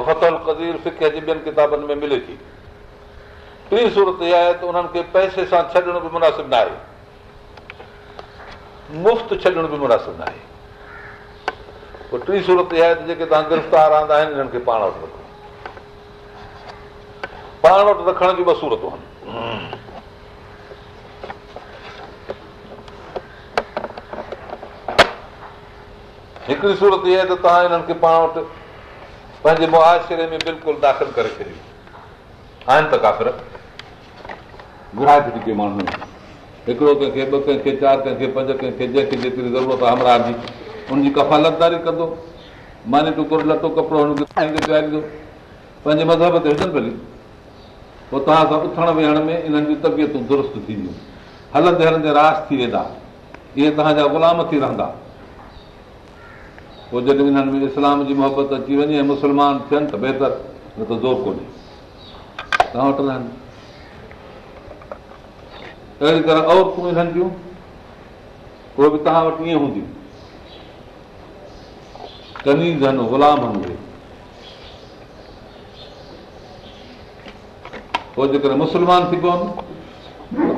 فتل قدير fake جي ٻين ڪتابن ۾ ملي ٿي. ٽي سورت اها آهي ته انهن کي پئسي سان ڇڏڻ به مناسب نه آهي. مفت ڇڏڻ به مناسب نه آهي. پوءِ ٽي سورت اها آهي ته جيڪي توهان گرفتار رهندا آهن هنن کي پاڻ وٽ رکو. پاڻ وٽ رکڻ جون ٻه صورتون آهن. هڪڙي سورت اها آهي ته توهان هنن کي پاڻ وٽ پنهنجي معاشري ۾ بلڪل داخل ڪري ڇڏيو آهن ته ڪافر گهرائي ٿي ڪي ماڻهو هڪڙو ڪنهن کي ٻه ڪنهن کي چار ڪنهن کي پنج ڪنهن کي جنهن کي جيتري ضرورت آهي همراهه جي هن جي ڪفالتداري ڪندو ماني ٽڪر لٽو ڪپڙو پنهنجي مذهب تي هجن ڀلي پوءِ توهان سان اٿڻ ويهڻ ۾ انهن جون تبيتون درست ٿينديون هلندي هلندي راس ٿي ويندا اهي توهان جا غلام ٿي رهندا پوءِ جڏهن هنن ۾ اسلام جي محبت اچي وڃي ۽ مسلمان ٿين ته بهتر نه ته زور ڪونهي. توهان وٽ رهن. اهڙي طرح عورتون انهن جون اهي به توهان وٽ ائين هونديون. ڪنيز آهن غلام پوءِ جيڪڏهن مسلمان ٿي پون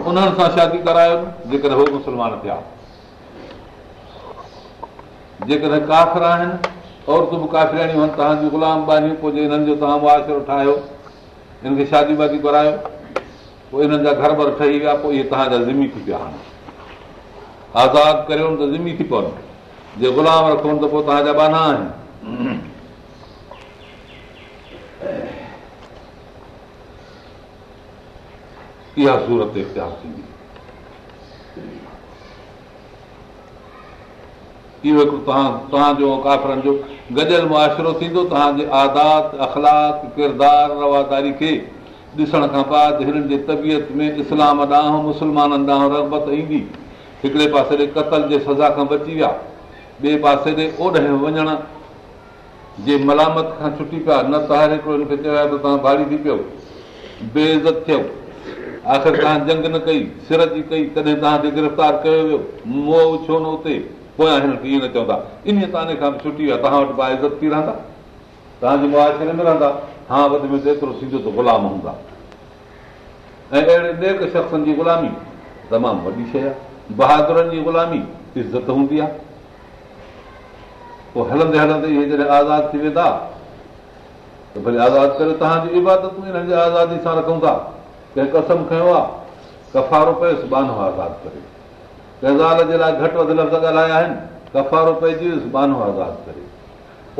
انهن سان شادي ڪرايو جيڪڏهن اهي مسلمان ٿيا جيڪڏهن ڪافر آهن عورتون به ڪافراڻيون آهن توهان جي غلام بانيون پوءِ هنن جو توهان معاشرو ٺاهيو هن کي شادي وادي ڪرايو پوءِ هنن جا گهر ڀر ٺهي ويا پوءِ اهي توهان جا زمي ٿي پيا هاڻي. آزاد ڪريو ته زمي ٿي پون. جي غلام رکو ته پوءِ توهان جا بانا آهن. اها سورت اختيار ٿيندي اهو هڪڙو توهان توهان جو ڪافرن جو گڏيل معاشرو ٿيندو توهان جي آدات اخلاڪ ڪردار رواداري کي ڏسڻ کان بعد هنن جي طبيعت ۾ اسلام ڏانهن مسلمانن ڏانهن رگبت ايندي. هڪڙي پاسي ڏي قتل جي سزا کان بچي ويا ٻئي پاسي ڏي اوڏي وڃڻ جي ملامت کان ڇٽي پيا. نه ته هر هڪڙو هن کي چيو آهي ته توهان ڀاري ٿي پيو بيئزت ٿيو آخر توهان جنگ نه ڪئي سر جي ڪئي تڏهن توهان کي گرفتار ڪيو ويو. موهه ڇو نه اتي پويان هن کي ائين نه چوندا؟ ان به ڇٽي ويا توهان وٽ بائزت ٿي رهندا؟ توهان جي معاشري ۾ رهندا ها وڌ ۾ ايترو ٿيندو ته غلام هوندا. ۽ اهڙي نيڪ شخصن جي غلامي تمام وڏي شيءِ آهي. بهادرن جي غلامي عزت هوندي آهي. پوءِ هلندي هلندي اهي جڏهن آزاد ٿي ويندا ته ڀلي آزاد ڪري توهان جي ابادتون هنن جي آزادي سان رکون ٿا. ڪنهن قسم کيو آهي ڪفارو پيس بانو آزاد ڪري ڪنهن جي لاءِ گهٽ وڌ لفظ ڳالهايا آهن ڪفارو پئجي ويس بانو آزاد ڪري.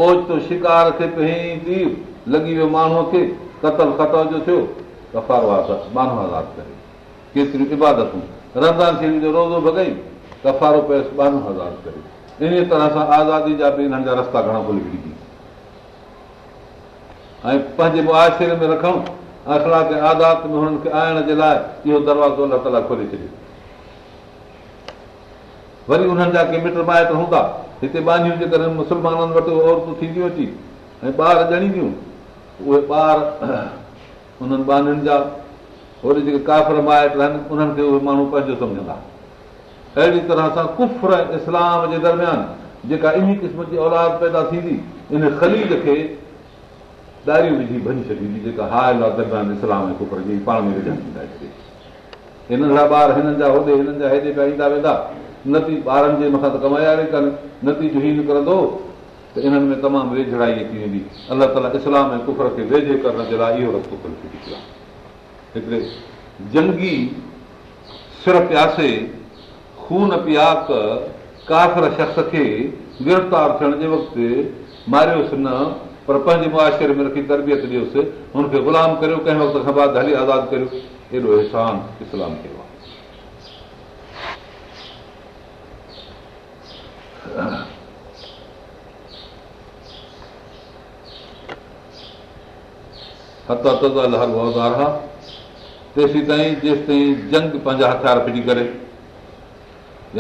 اوچتو شڪار کي تير لڳي ويو ماڻهوءَ کي ڪتل ختل جو ٿيو ڪفارو بانو آزاد ڪري. ڪيتريون ابادتون رمضان شريف جو روزو ڀڳئي ڪفارو پيس بانو آزاد ڪري. ان طرح سان آزادي جا به هنن جا رستا گهڻا وجهي ۽ پنهنجي معاشري ۾ رکڻ اخلاڪ آدات ۾ هنن کي آئڻ جي لاءِ اهو دروازو الله تالا کولي ڇڏيو وري انهن جا ڪي مٽ مائٽ هوندا. هتي بانيون جيڪڏهن مسلمانن وٽ عورتون ٿينديون اچي ۽ ٻار ڄڻينديون اهي ٻار انهن بانين جا وري جيڪي ڪافر مائٽ آهن انهن کي اهي ماڻهو پنهنجو سمجهندا. اهڙي طرح سان ڪفر اسلام جي درميان جيڪا ان قسم جي اولاد پيدا ٿيندي ان خليج کي ڏاريون وجهي ڀڃي ڇڏيندي جيڪا هتي هنن جا ٻار هنن جا هوڏي هنن جا هيڏي پيا ايندا ويندا نتي ٻارن جي مٿان ته ڪماياري ڪن نتيجو هيءُ نڪرندو ته انهن ۾ تمام ويجهڙائي اچي ويندي. الله تالا اسلام ۽ ڪفر کي ويجهي ڪرڻ جي لاءِ اهو پيو آهي. هڪڙي جنگي سر پياسي خون پياڪ ڪافر شخص کي گرفتار ٿيڻ جي وقت ماريوس نه پر پنهنجي معاشري ۾ رکي تربيت ڏيوس هن کي غلام ڪريو ڪنهن وقت کان بعد هلي آزاد ڪريو. ايڏو احسان اسلام ڪيو آهي تيسين تائين جيس تائين جنگ پنهنجا هٿيار ڦٽي ڪري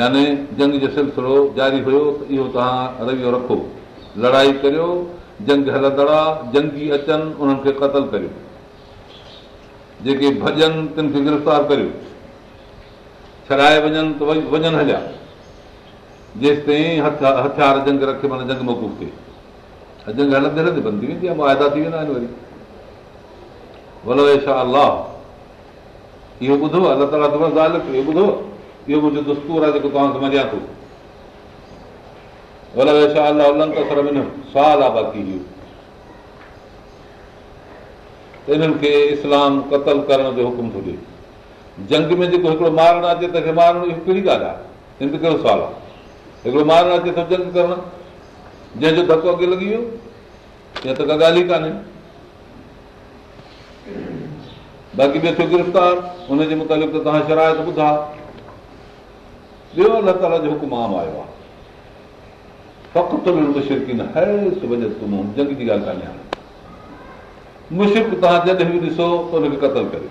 يعني جنگ جو سلسلو جاري هيو ته اهو توهان رويو رکو. لڙائي ڪريو جنگ هلندڙ جنگي اچن انهن کي قتل ڪريو. جيڪي ڀڄن تن کي گرفتار ڪريو. ڇڏائي وڃن ته وڃن هليا جيس تائين هٿيار جنگ رکي معنيٰ جنگ موڪوف ٿئي جنگ هلندي هلندي بند ٿي ويندي آهي مئادا ٿي ويندا آهن وري. ولو ڇا الله اهو ٻڌو الله تالا اهو ٻڌو اهو منهنجو دستور آهي جيڪو توهان کي مڃيا ٿو. ولو ڇا الله سوال آهي باقي اهو. انهن کي اسلام قتل ڪرڻ جو حڪم ٿو ڏئي. جنگ ۾ جيڪو هڪڙو مارڻ اچي ته مارڻ اهو ڪهڙي ڳالهه آهي؟ هن تي ڪهڙو سوال آهي هڪڙو مارڻ اچي ٿو جنگ ڪرڻ. جنهن جو ڌڪو اڳي لڳي ويو يا ته ڪا ڳالهه ئي ڪانهي. باقي ٻيو ٿيو گرفتار هن جي متالق ته توهان شرائت ٻڌا. ٻيو الله تالا جو حڪم عام آيو آهي. جنگ جي ڳالهه ڪانهي مشڪ توهان جڏهن به ڏسو ته هن کي قتل ڪري.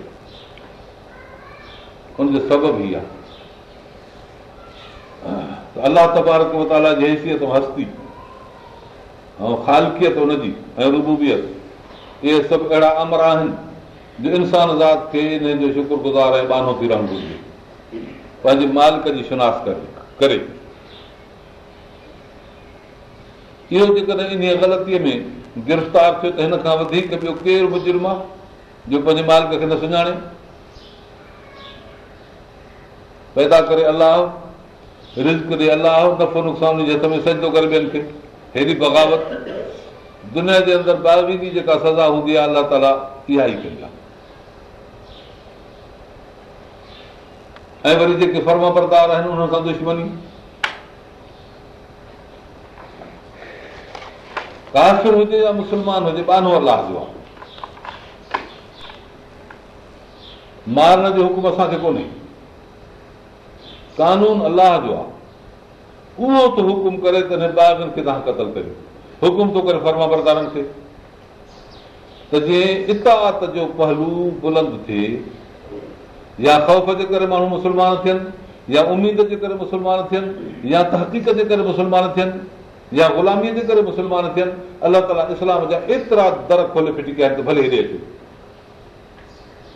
هن جو سبب ئي آهي الله تبارڪ متالا جي حيثيت هستي ۽ خالڪيت هن جي ۽ ربوبيت اهي سڀ اهڙا امر آهن جو انسان ذات کي هنن جو شڪرگذار ۽ بانو ٿي رهڻ گهرجي. پنهنجي مالڪ جي شناس ڪري ڪري. اهو جيڪڏهن ان غلطيءَ ۾ گرفتار ٿيو ته هن کان وڌيڪ ٻيو ڪير مجرم آهي جو پنهنجي مالڪ کي نه سڃاڻي؟ پيدا ڪري الله رزڪ ڏي الله نفعو نقصان جي هٿ ۾ سجدو ڪري ٻين کي هيڏي بغاوت دنيا جي اندر ٻاويهه جيڪا سزا هوندي آهي الله تالا اها ئي ڪئي آهي ۽ وري جيڪي فرم بردار آهن انهن سان دشمني هجي يا مسلمان هجي بانو الله جو آهي مارڻ جو حڪم اسان کي ڪونهي قانون الله جو آهي. اهو ته حڪم ڪري ته توهان قتل ڪريو. حڪم ٿو ڪري فرما بردارن کي. ته جيئن پهلو بلند ٿئي يا خوف جي ڪري ماڻهو مسلمان ٿين يا اميد جي ڪري مسلمان ٿين يا تحقيق جي ڪري مسلمان ٿين يا غلاميءَ جي ڪري مسلمان ٿين الله تالا اسلام جا ايترا در کولي ڦٽي ڪيا آهن ته ڀلي هيڏي اچي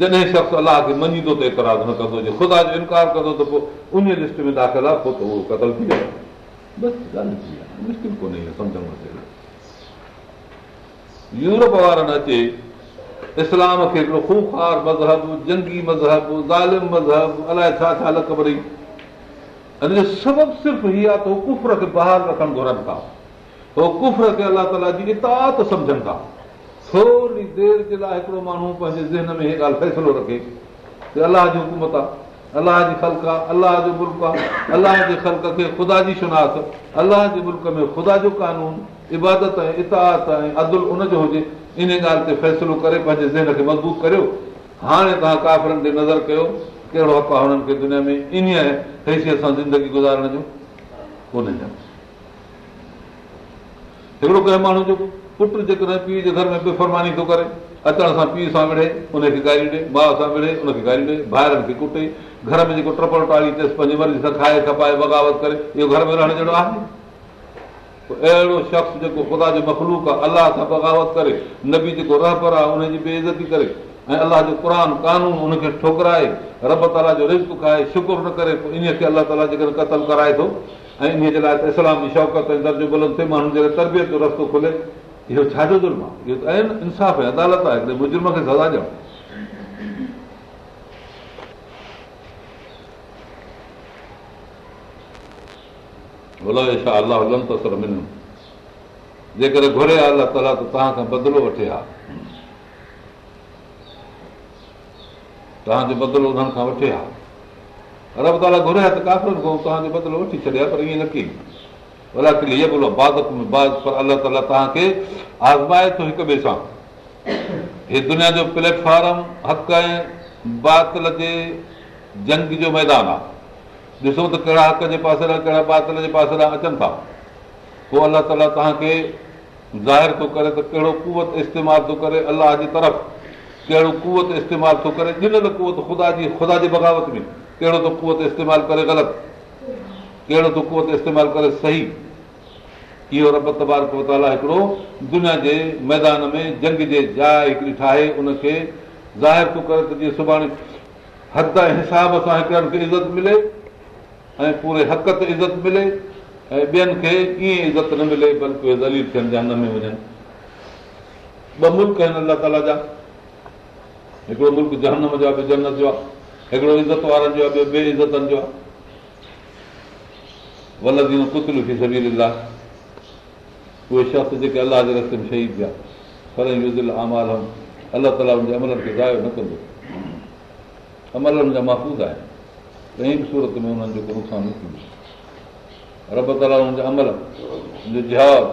جڏهن شخص الله کي مڃيندو ته اعتراض نه ڪندو جي خدا جو انڪار ڪندو ته پوءِ ان لسٽ ۾ داخل آهي پوءِ ته اهو قتل ٿي ويو بس ڳالهه ٿي آهي. مشڪل ڪونهي سمجهڻ يورپ وارن اچي اسلام کي هڪڙو خوکار مذهب جنگي مذهب ظالم مذهب الائي ڇا ڇا جو سبب صرف هيءَ آهي ته اهو ڪفر کي بحال رکڻ گهرن ٿا. اهو ڪفر کي الله تالا جي اتاد سمجهن ٿا ٿوري دير جي لاءِ هڪڙو ماڻهو پنهنجي ذهن ۾ هيءَ ڳالهه فيصلو رکي. الله جي حڪومت آهي الله جي خلق آهي الله جو ملڪ آهي الله جي خلق کي خدا جي شناس الله جي ملڪ ۾ خدا جو قانون عبادت ۽ اتاد ۽ هجي. ان ڳالهه تي فيصلو ڪري پنهنجي ذهن کي مضبوط ڪريو. هاڻي توهان ڪافرن تي نظر ڪيو ڪهڙو حق آهي هنن کي دنيا ۾؟ ان حيثيت سان زندگي گذارڻ جو؟ ڪونهي. هڪڙو ڪنهن ماڻهو جو پٽ جيڪڏهن پيءُ جي گهر ۾ بيفرماني ٿو ڪري اچڻ سان پيءُ سان وڙهي ان کي گاري ڏي ڀاءُ سان وڙهي ان کي گاري ڏي ٻاهرن کي ڪٽي گهر ۾ جيڪو ٽپل ٽالي اٿس پنهنجي مرضي سان کائي کپائي بغاوت ڪري اهو گهر ۾ رهڻ جهڙو آهي؟ اهڙو شخص جيڪو خدا جو مکلوڪ آهي الله سان بغاوت ڪري نبي جيڪو رهبر آهي ان جي بي عزتي ڪري ۽ الله جو قر قانون ان کي ٺوڪرائي رب تالا جو رزڪ کائي شڪر نه ڪري پوءِ ان کي الله تالا جيڪڏهن قتل ڪرائي ٿو ۽ ان جي لاءِ اسلام جي شوقت ۽ درجو بلند ٿئي ماڻهن جي تربيت جو رستو کلي اهو ڇا جو ظلم آهي؟ اهو ته انصاف ۽ عدالت آهي هڪڙي مجرم کي سزا ڏيڻ. جيڪڏهن گهري آهي الله تالا ته توهان کان بدلو وٺي ها. توهان جو بدلو انهن کان وٺي ها. ارب تالا گهري ها ته ڪافرن کان توهان جو بدلو وٺي ڇڏيا پر ائين نه ڪئي الله تالا توهان کي آزمائي ٿو هڪ ٻئي سان. هي دنيا جو پليٽ فارم حق ۽ باطل جي جنگ جو ميدان آهي ڏسو ته ڪهڙا حق جي پاسي ڪهڙا باطل جي پاسي اچن ٿا. پوءِ الله تالا توهان کي ظاهر ٿو ڪري ته ڪهڙو ڪوت استعمال ٿو ڪري الله جي طرف. ڪهڙو ڪوت استعمال ٿو ڪري ڏنل ڪوت خدا جي خدا جي بغاوت ۾. ڪهڙو ٿو ڪوت استعمال ڪري غلط ڪهڙو ٿو ڪوت استعمال ڪري صحيح. اهو رب تبارڪ تالا هڪڙو دنيا جي ميدان ۾ جنگ جي جاءِ هڪڙي ٺاهي ان کي ظاهر ٿو ڪري ته جيئن سڀاڻي حد حساب سان هڪڙن کي عزت ملي ۽ پوري حق تي عزت ملي ۽ ٻين کي ائين عزت نه ملي بلڪه اهي ذليل ٿين جا نه ۾ وڃن. ٻه ملڪ آهن الله تالا جا. هڪڙو ملڪ جهنم جو آهي ٻيو جنت جو آهي. هڪڙو عزت وارن جو آهي ٻيو ٻئي ازتن جو آهي ولدين ڪتلو ٿي سگهي ڏيندا اهي شخص جيڪي الله جي رستي ۾ شهيد ٿيا پر امال الله تالا هن جي عملن کي زايو نه ڪندو عمل هن جا محفوظ آهن ڪنهن به سورت ۾ هنن جو ڪو نقصان نه ٿيندو رب تالا هن جا عمل هن جو جهاز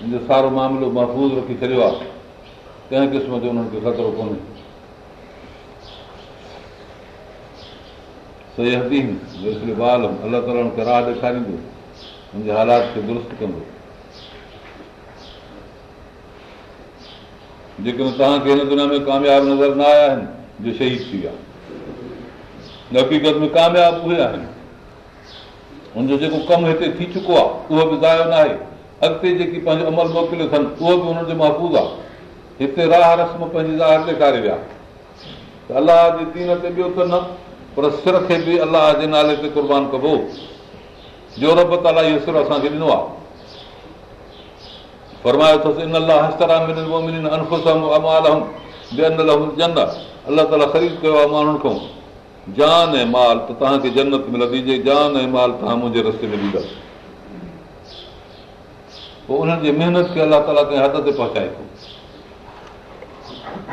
هن جو سارو معاملو محفوظ رکي ڇڏيو آهي ڪنهن قسم جو هنن کي خطرو ڪونهي صحيح هدي بال الله تالا هن کي راهه ڏيکاريندو هن جي حالات کي درست ڪندو. جيڪڏهن توهان کي هن دنيا ۾ ڪامياب نظر نه آيا آهن جو شهيد ٿي ويا. حقيقت ۾ ڪامياب اهي آهن. هن جو جيڪو ڪم هتي ٿي چڪو آهي اهو به زايو نه آهي. اڳتي جيڪي پنهنجو عمل موڪليو اٿن اهو به هنن جو محفوظ آهي. هتي راهه رسم پنهنجي ظاهر ڏيکاري ويا. ته الله جي دين تي ٻيو ته نه پر سر کي به الله جي نالي تي قربان ڪبو. جو رب تالا اهو سر اسان کي ڏنو آهي. فرمايو اٿس ان الله الله تالا خريد ڪيو آهي ماڻهن کان. جان ۽ مال ته توهان کي جنت ملندي جي جان ۽ مال توهان منهنجي رستي ۾ ڏيندا. پوءِ انهن جي محنت کي الله تالا ڪنهن حد تي پهچائي ٿو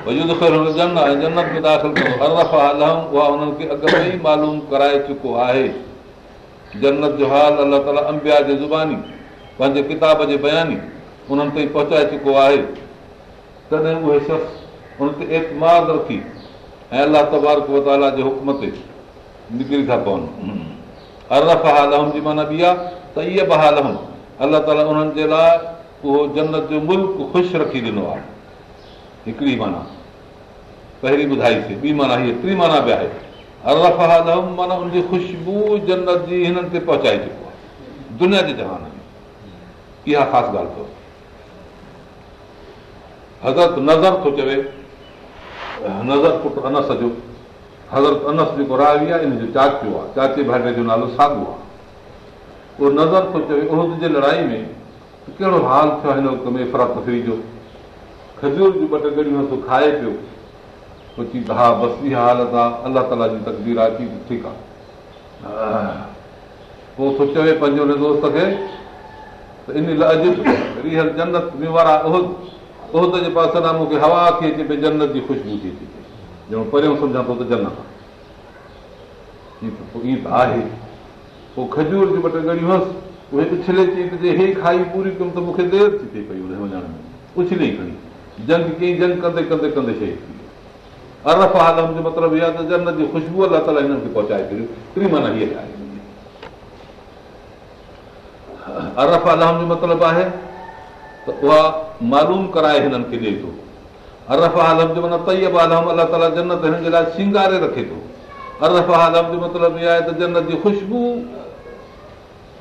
۽ جنت ۾ داخل ڪندو اها انهن کي اڳ ۾ ئي معلوم ڪرائي چڪو آهي. جنت جو حال الله تالا امبيا جي زباني پنهنجي ڪتاب جي بياني انهن تائين پهچائي چڪو آهي. تڏهن اهي شخص ان تي اعتماد رکي ۽ الله تبارڪ وتالا جي حڪم تي نڪري ٿا پون. عرف حال جي معنيٰ به آهي ته اها به حال الله تالا انهن جي لاءِ اهو جنت جو ملڪ خوش رکي ڏنو آهي هڪڙي معنيٰ. پهرين ٻڌائيسين ٻي معنيٰ هيءَ ٽي معنيٰ به آهي. خوشبو جنت جي هنن تي پهچائي چڪو آهي. دنيا جي جهان ۾. اها خاص ڳالهه اٿو. حضرت نظر ٿو چوي نظر پٽ انس جو. حضرت انس جيڪو راوي آهي ان جو چاچو آهي. چاچي ڀائٽي جو نالو ساڳيو آهي. اهو نظر ٿو چوي اهد جي لڙائي ۾ ڪهڙو حال ٿيو آهي هن وقت ۾ فرا تفري جو کجور جون ٻه ٽي گڙيون تون کائي پيو. چئي ها بس اها حالت آهي الله تالا جي تڪدير آهي ٿي ٺيڪ آهي. پوءِ ٿو چوي پنهنجي هن دوست کي ته ان لاءِ اڄ رهل جنت ۾ وارا اهد اهد جي پاسي نه مون کي هوا ٿي اچي پئي جنت جي خوشبو ٿي اچي ڄڻ پريون سمجهان ٿو ته جنت آهي. ته آهي. پوءِ کجور جي ٻه ٽي ڳڙيون هئس اهي اڇلي چئي ته هي کائي پوري ڪيم ته مون کي دير ٿي ٿئي پئي هن وڃڻ ۾. اڇلي کڻي جنگ ڪئي جنگ ڪندي ڪندي ڪندي شيءِ ٿي عرف عالم جو مطلب اها ته جنت جي خوشبو الله تالا هنن کي پهچائي ڇڏيو ٽي معنيٰ هيءَ آهي عرف عالم جو مطلب آهي ته اها معلوم ڪرائي هنن کي ڏئي ٿو عرف عالم جو معنيٰ تيب عالم الله تالا جنت هن جي لاءِ سنگاري رکي ٿو عرف عالم جو مطلب اهو آهي ته جنت جي خوشبو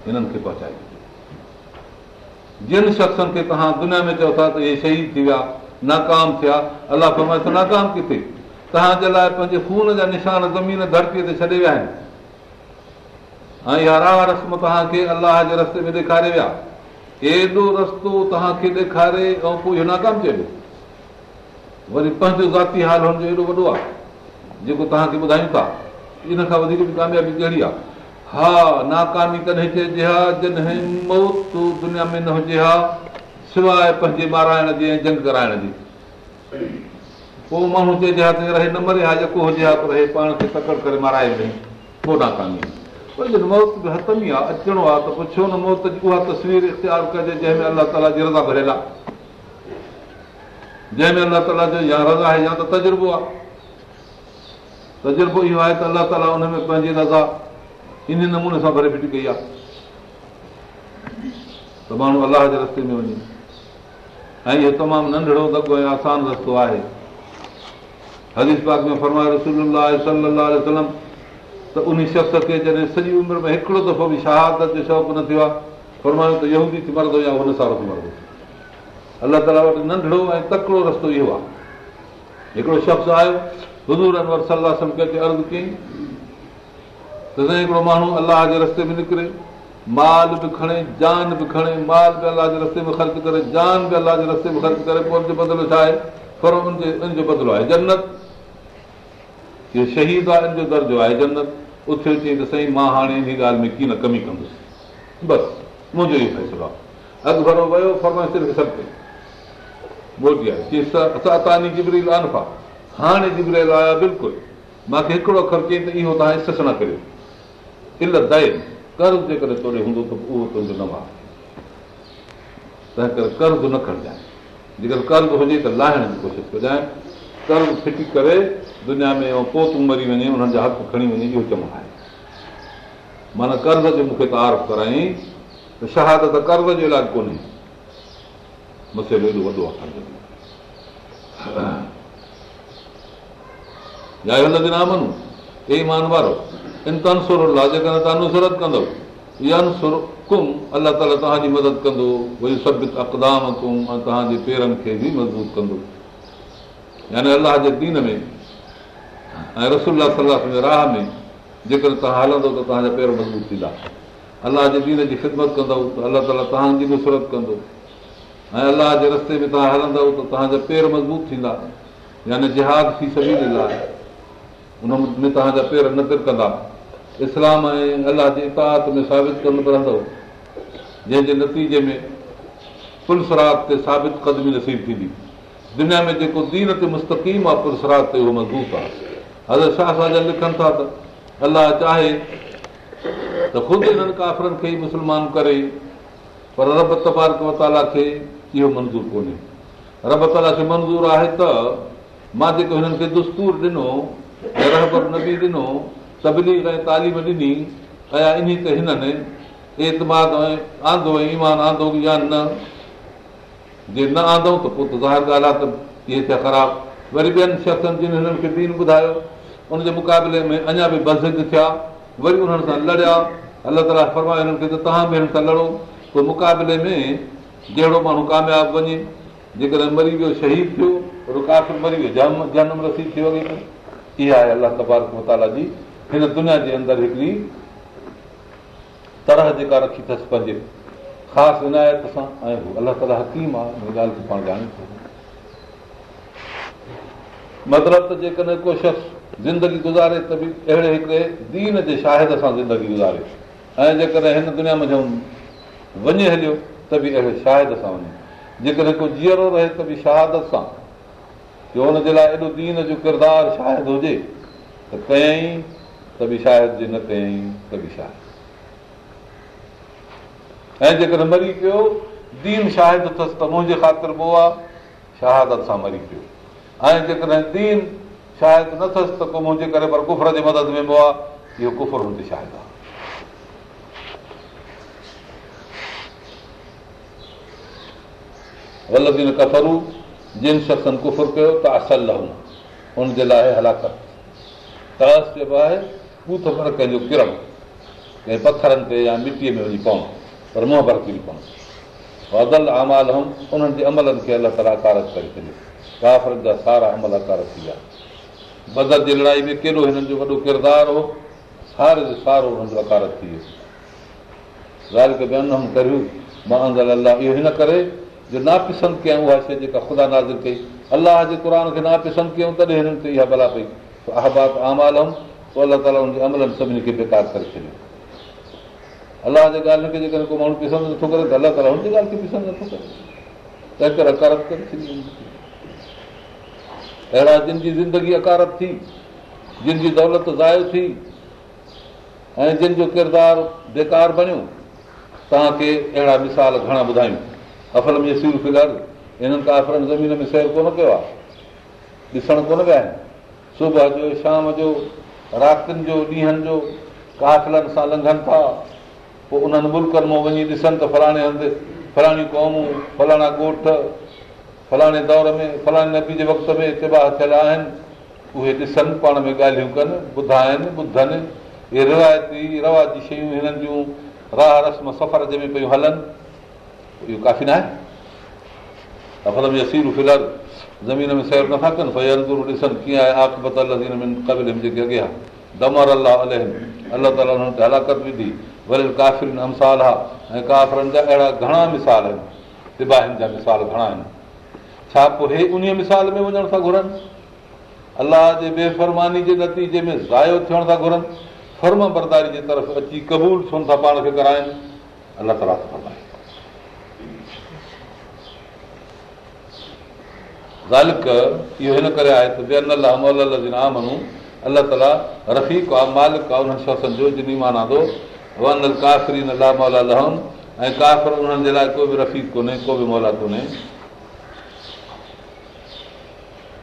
هنن کي پهچائي جن شخصن کي توهان دنيا ۾ چئو ٿا ته اهي شهيد ٿي ويا ناڪام ٿيا. الله فرمائي ته ناڪام ڪٿي؟ توهان جي لاءِ پنهنجي خون جا نشان زمين ڌرتيءَ تي ڇڏي ويا آهن. ۽ اها راهه رسم توهان کي الله جي رستي ۾ ڏيکاري ويا. ايڏو رستو توهان کي ڏيکاري ۽ پوءِ اهو ناڪام چئبو وري پنهنجو ذاتي حال هن جو ايڏو وڏو آهي جيڪو توهان کي ٻڌايون ٿا. ان کان وڌيڪ به ڪاميابي ڪهڙي آهي؟ ها ناڪامي ڪڏهن چئجي ها جڏهن موت دنيا ۾ نه هجي ها سواءِ پنهنجي مارائڻ جي جنگ ڪرائڻ جي. پوءِ ماڻهو چئجي رهي مري ها جيڪو هجي ها پر هي پاڻ کي تڪڙ ڪري مارائي وڃي پوءِ ۾ آهي. اچڻو آهي ته ڇو نه موت جي اها تصوير اختيار ڪجي جنهن ۾ الله تالا جي رضا ڀريل آهي. جنهن ۾ الله تالا جو يا رضا آهي يا ته تجربو آهي. تجربو اهو آهي ته الله تالا هن ۾ پنهنجي رضا ان نموني سان ڀري ڦٽي ڪئي آهي. ته ماڻهو الله جي رستي ۾ وڃي ۽ اهو تمام ننڍڙو دٻو ۽ آسان رستو آهي. حديث پاڪ ۾ فرمائي رسول سلم ته ان شخص کي جڏهن سڄي عمر ۾ هڪڙو دفعو به شهادت جو شوق نه ٿيو آهي فرمايو ته يهودي ٿي مرندو يا هن سارو ٿي مرندو. الله تالا وٽ ننڍڙو ۽ تڪڙو رستو اهو آهي. هڪڙو شخص آيو حضور انور صلاح ڪنهن کي عرض ڪيئين ته سائين هڪڙو ماڻهو الله جي رستي ۾ نڪري مال به کڻي جان به کڻي مال به الله جي رستي ۾ خرچ ڪري جان به الله جي رستي ۾ خرچ ڪري پوءِ هن جو بدلو ڇا آهي؟ پر ان جو بدلو آهي جنت. اهو شهيد آهي ان جو درجو آهي جنت. اٿيو چئي ته سائين مان هاڻي ان ڳالهه ۾ ڪيئن نه ڪمي ڪندس. بس منهنجو اهو فيصلو آهي. اڳ ڀرو ويو جبريل انفا هاڻي جبريل آيا بلڪل. مون کي هڪڙو اکر چئي ته اهو توهان اس ڪريو. ال دئي قرض جي ڪري توڙي هوندو ته اهو تنهنجو نه آهي. تنهن ڪري قرض نه کڻجانئ. جيڪر قرض هجي ته لاهڻ جي ڪوشش ڪجانءِ. قرض ڦٽي ڪري دنيا ۾۽ پوءِ تون مري وڃي انهن جا حق کڻي وڃي اهو آهي. معنيٰ قرض جو مون کي تارف ڪرائي ته شهادت قرض جو علاج ڪونهي. مسئلو ايڏو وڏو آهي يا هن نام اي مان وارو ان تنسر جيڪڏهن توهان نصرت ڪندو ڪم الله تالا توهان جي مدد ڪندو وري سڀ اقدام ڪم ۽ توهان جي پيرن کي به مضبوط ڪندو يعني الله جي دين ۾۽ رسول صلاح راهه ۾ جيڪڏهن توهان هلندو ته توهان جا پير مضبوط ٿيندا الله جي دين جي خدمت ڪندؤ ته الله تالا توهان جي نصرت ڪندو ۽ الله جي رستي ۾ توهان هلندو ته توهان جا پير مضبوط ٿيندا يعني جهاد ٿي سگهي لاءِ ان ۾ توهان جا پير نه ترڪندا اسلام ۽ الله جي اتاد ۾ ثابت ڪندو رهندو جنهن جي نتيجي ۾ پلسرات تي ثابت قدمي نصيب ٿيندي. دنيا ۾ جيڪو دين تي مستقيم آهي پلسرات تي اهو مضبوط آهي. حضرت شاهه ساجا لکن ٿا ته الله چاهي ته خود هنن ڪافرن کي ئي مسلمان ڪري پر رب تبارڪ وتالا کي اهو منظور ڪونهي. رب تالا کي منظور آهي ته مان جيڪو هنن کي دستور ڏنو رهبر نبي ڏنو تبليگ ۽ تعليم ڏني ۽ ان تي هنن اعتماد آندو ۽ نه. جي نه آندو ته پوءِ ته ظاهر ڳالهه آهي ته اهي ٿيا خراب. وري ٻين شخصن جن هنن کي دين ٻڌايو ان جي مقابلي ۾ اڃا به بزد ٿيا. وري انهن سان لڙيا. الله تالا فرمايو هنن کي ته توهان به هن سان لڙو. پوءِ مقابلي ۾ جهڙو ماڻهو ڪامياب وڃي جيڪڏهن مري ويو شهيد ٿيو رڪاف مري ويو جنم رسيد ٿي وڃي اها آهي الله تبارڪ متالا جي هن دنيا جي اندر هڪڙي طرح جيڪا رکي اٿس پنهنجي. خاص عنايت سان ۽ الله تالا حڪيم آهي هن ڳالهه کي پاڻ ڄاڻي ٿو. مطلب ته جيڪڏهن ڪو شخص زندگي گذاري ته به اهڙي هڪڙي دين جي شاهد سان زندگي گذاري. ۽ جيڪڏهن هن دنيا ۾ وڃي هليو ته به اهڙي شاهد سان وڃي. جيڪڏهن ڪو جيئرو رهي ته به شهادت سان. جو هن جي لاءِ ايڏو دين جو ڪردار شايد هجي ته ڪيئين ته به شايد جي نه ڪيئين ته به شايد. ۽ جيڪڏهن مري پيو دين شاهد اٿس ته منهنجي خاطر پوءِ آهي شهادت سان مري پيو. ۽ جيڪڏهن دين شايد نه اٿس ته ڪو منهنجي ڪري پر ڪفر جي مدد ۾ به آهي اهو ڪفر هن تي شايد آهي. ولدين ڪفرو جن شخصن ڪفر ڪيو ته اصل هن جي لاءِ هلاڪت. ترس چئبو آهي بوٿ پر ڪنهن جو ڪرڻ ڪنهن پٿرن تي يا مٽيءَ ۾ وڃي پوڻ پر منهن پر ڪري پوڻ عدل امال هن انهن جي عملن کي الله تالا اڪارت ڪري ڇڏيو ڪافرن جا سارا عمل اڪارت ٿي ويا بدر جي لڙائي ۾ ڪيڏو هنن جو وڏو ڪردار هو ساري جو سارو هنن جو اڪارت ٿي ويو مان اندر الله اهو هن ڪري جو ناپسند ڪيون اها شيءِ جيڪا خدا ناز ڪئي الله جي قر کي ناپسند ڪيون تڏهن هنن تي اها ڀلا پئي اهبات آمال پوءِ الله تالا هن جي عملن سڀني کي بيڪار ڪري ڇڏيو الله جي ڳالهه کي جيڪڏهن ڪو ماڻهو پسند نٿو ڪري ته الله تالا هن جي ڳالهه کي پسند نٿو ڪري تنهن ڪري اڪارت ڪري ڇڏي اهڙا جن جي زندگي اڪارت ٿي جن جي دولت زايو ٿي ۽ جن جو ڪردار بيڪار بڻيو توهان کي اهڙا مثال گهڻا ٻڌايون. افل ۾ سير فگر هنن ڪافرن زمين ۾ سير ڪونه ڪيو آهي ڏسڻ ڪونه ويا آهن. صبح جو شام جو راتن جو ڏينهن جو ڪافلن سان لنگهن ٿا پوءِ انهن ملڪن مان وڃي ڏسن ته فلاڻي هنڌ فلاڻي قومون فلاڻا ڳوٺ فلاڻي دور ۾ فلاڻي نبي جي وقت ۾ اتباهه ٿيل آهن. اهي ڏسن پاڻ ۾ ڳالهيون ڪن ٻڌائين ٻڌن. اهي روايتي رواجي شيون هنن جون راهه رسم سفر جنهن ۾ پيون هلن. اهو ڪافي نه آهي زمين ۾ سير نٿا ڪن ڪيئن آهي آڪبت ۾ جيڪي اڳيان دمر الله الله تالا هنن تي هلاڪت وڌي وري ڪافر امسال آهي ۽ ڪافرن جا اهڙا گهڻا مثال آهن تباهن جا مثال گهڻا آهن ڇا پوءِ هي ان مثال ۾ وڃڻ ٿا گهرن الله جي بيفرماني جي نتيجي ۾ زايو ٿيڻ ٿا گهرن فرم برداري جي طرف اچي قبول ڇو ٿا پاڻ کي ڪرائين الله تالا فرمائي زالڪ اهو هن ڪري آهي ته ٻين الله آمنو الله تالا رفيڪ آهي مالڪ آهي انهن شخصن جو جني مان آندو ون ڪافري الله مولا لهن ۽ ڪافر انهن جي لاءِ ڪو به رفيڪ ڪونهي ڪو به مولا ڪونهي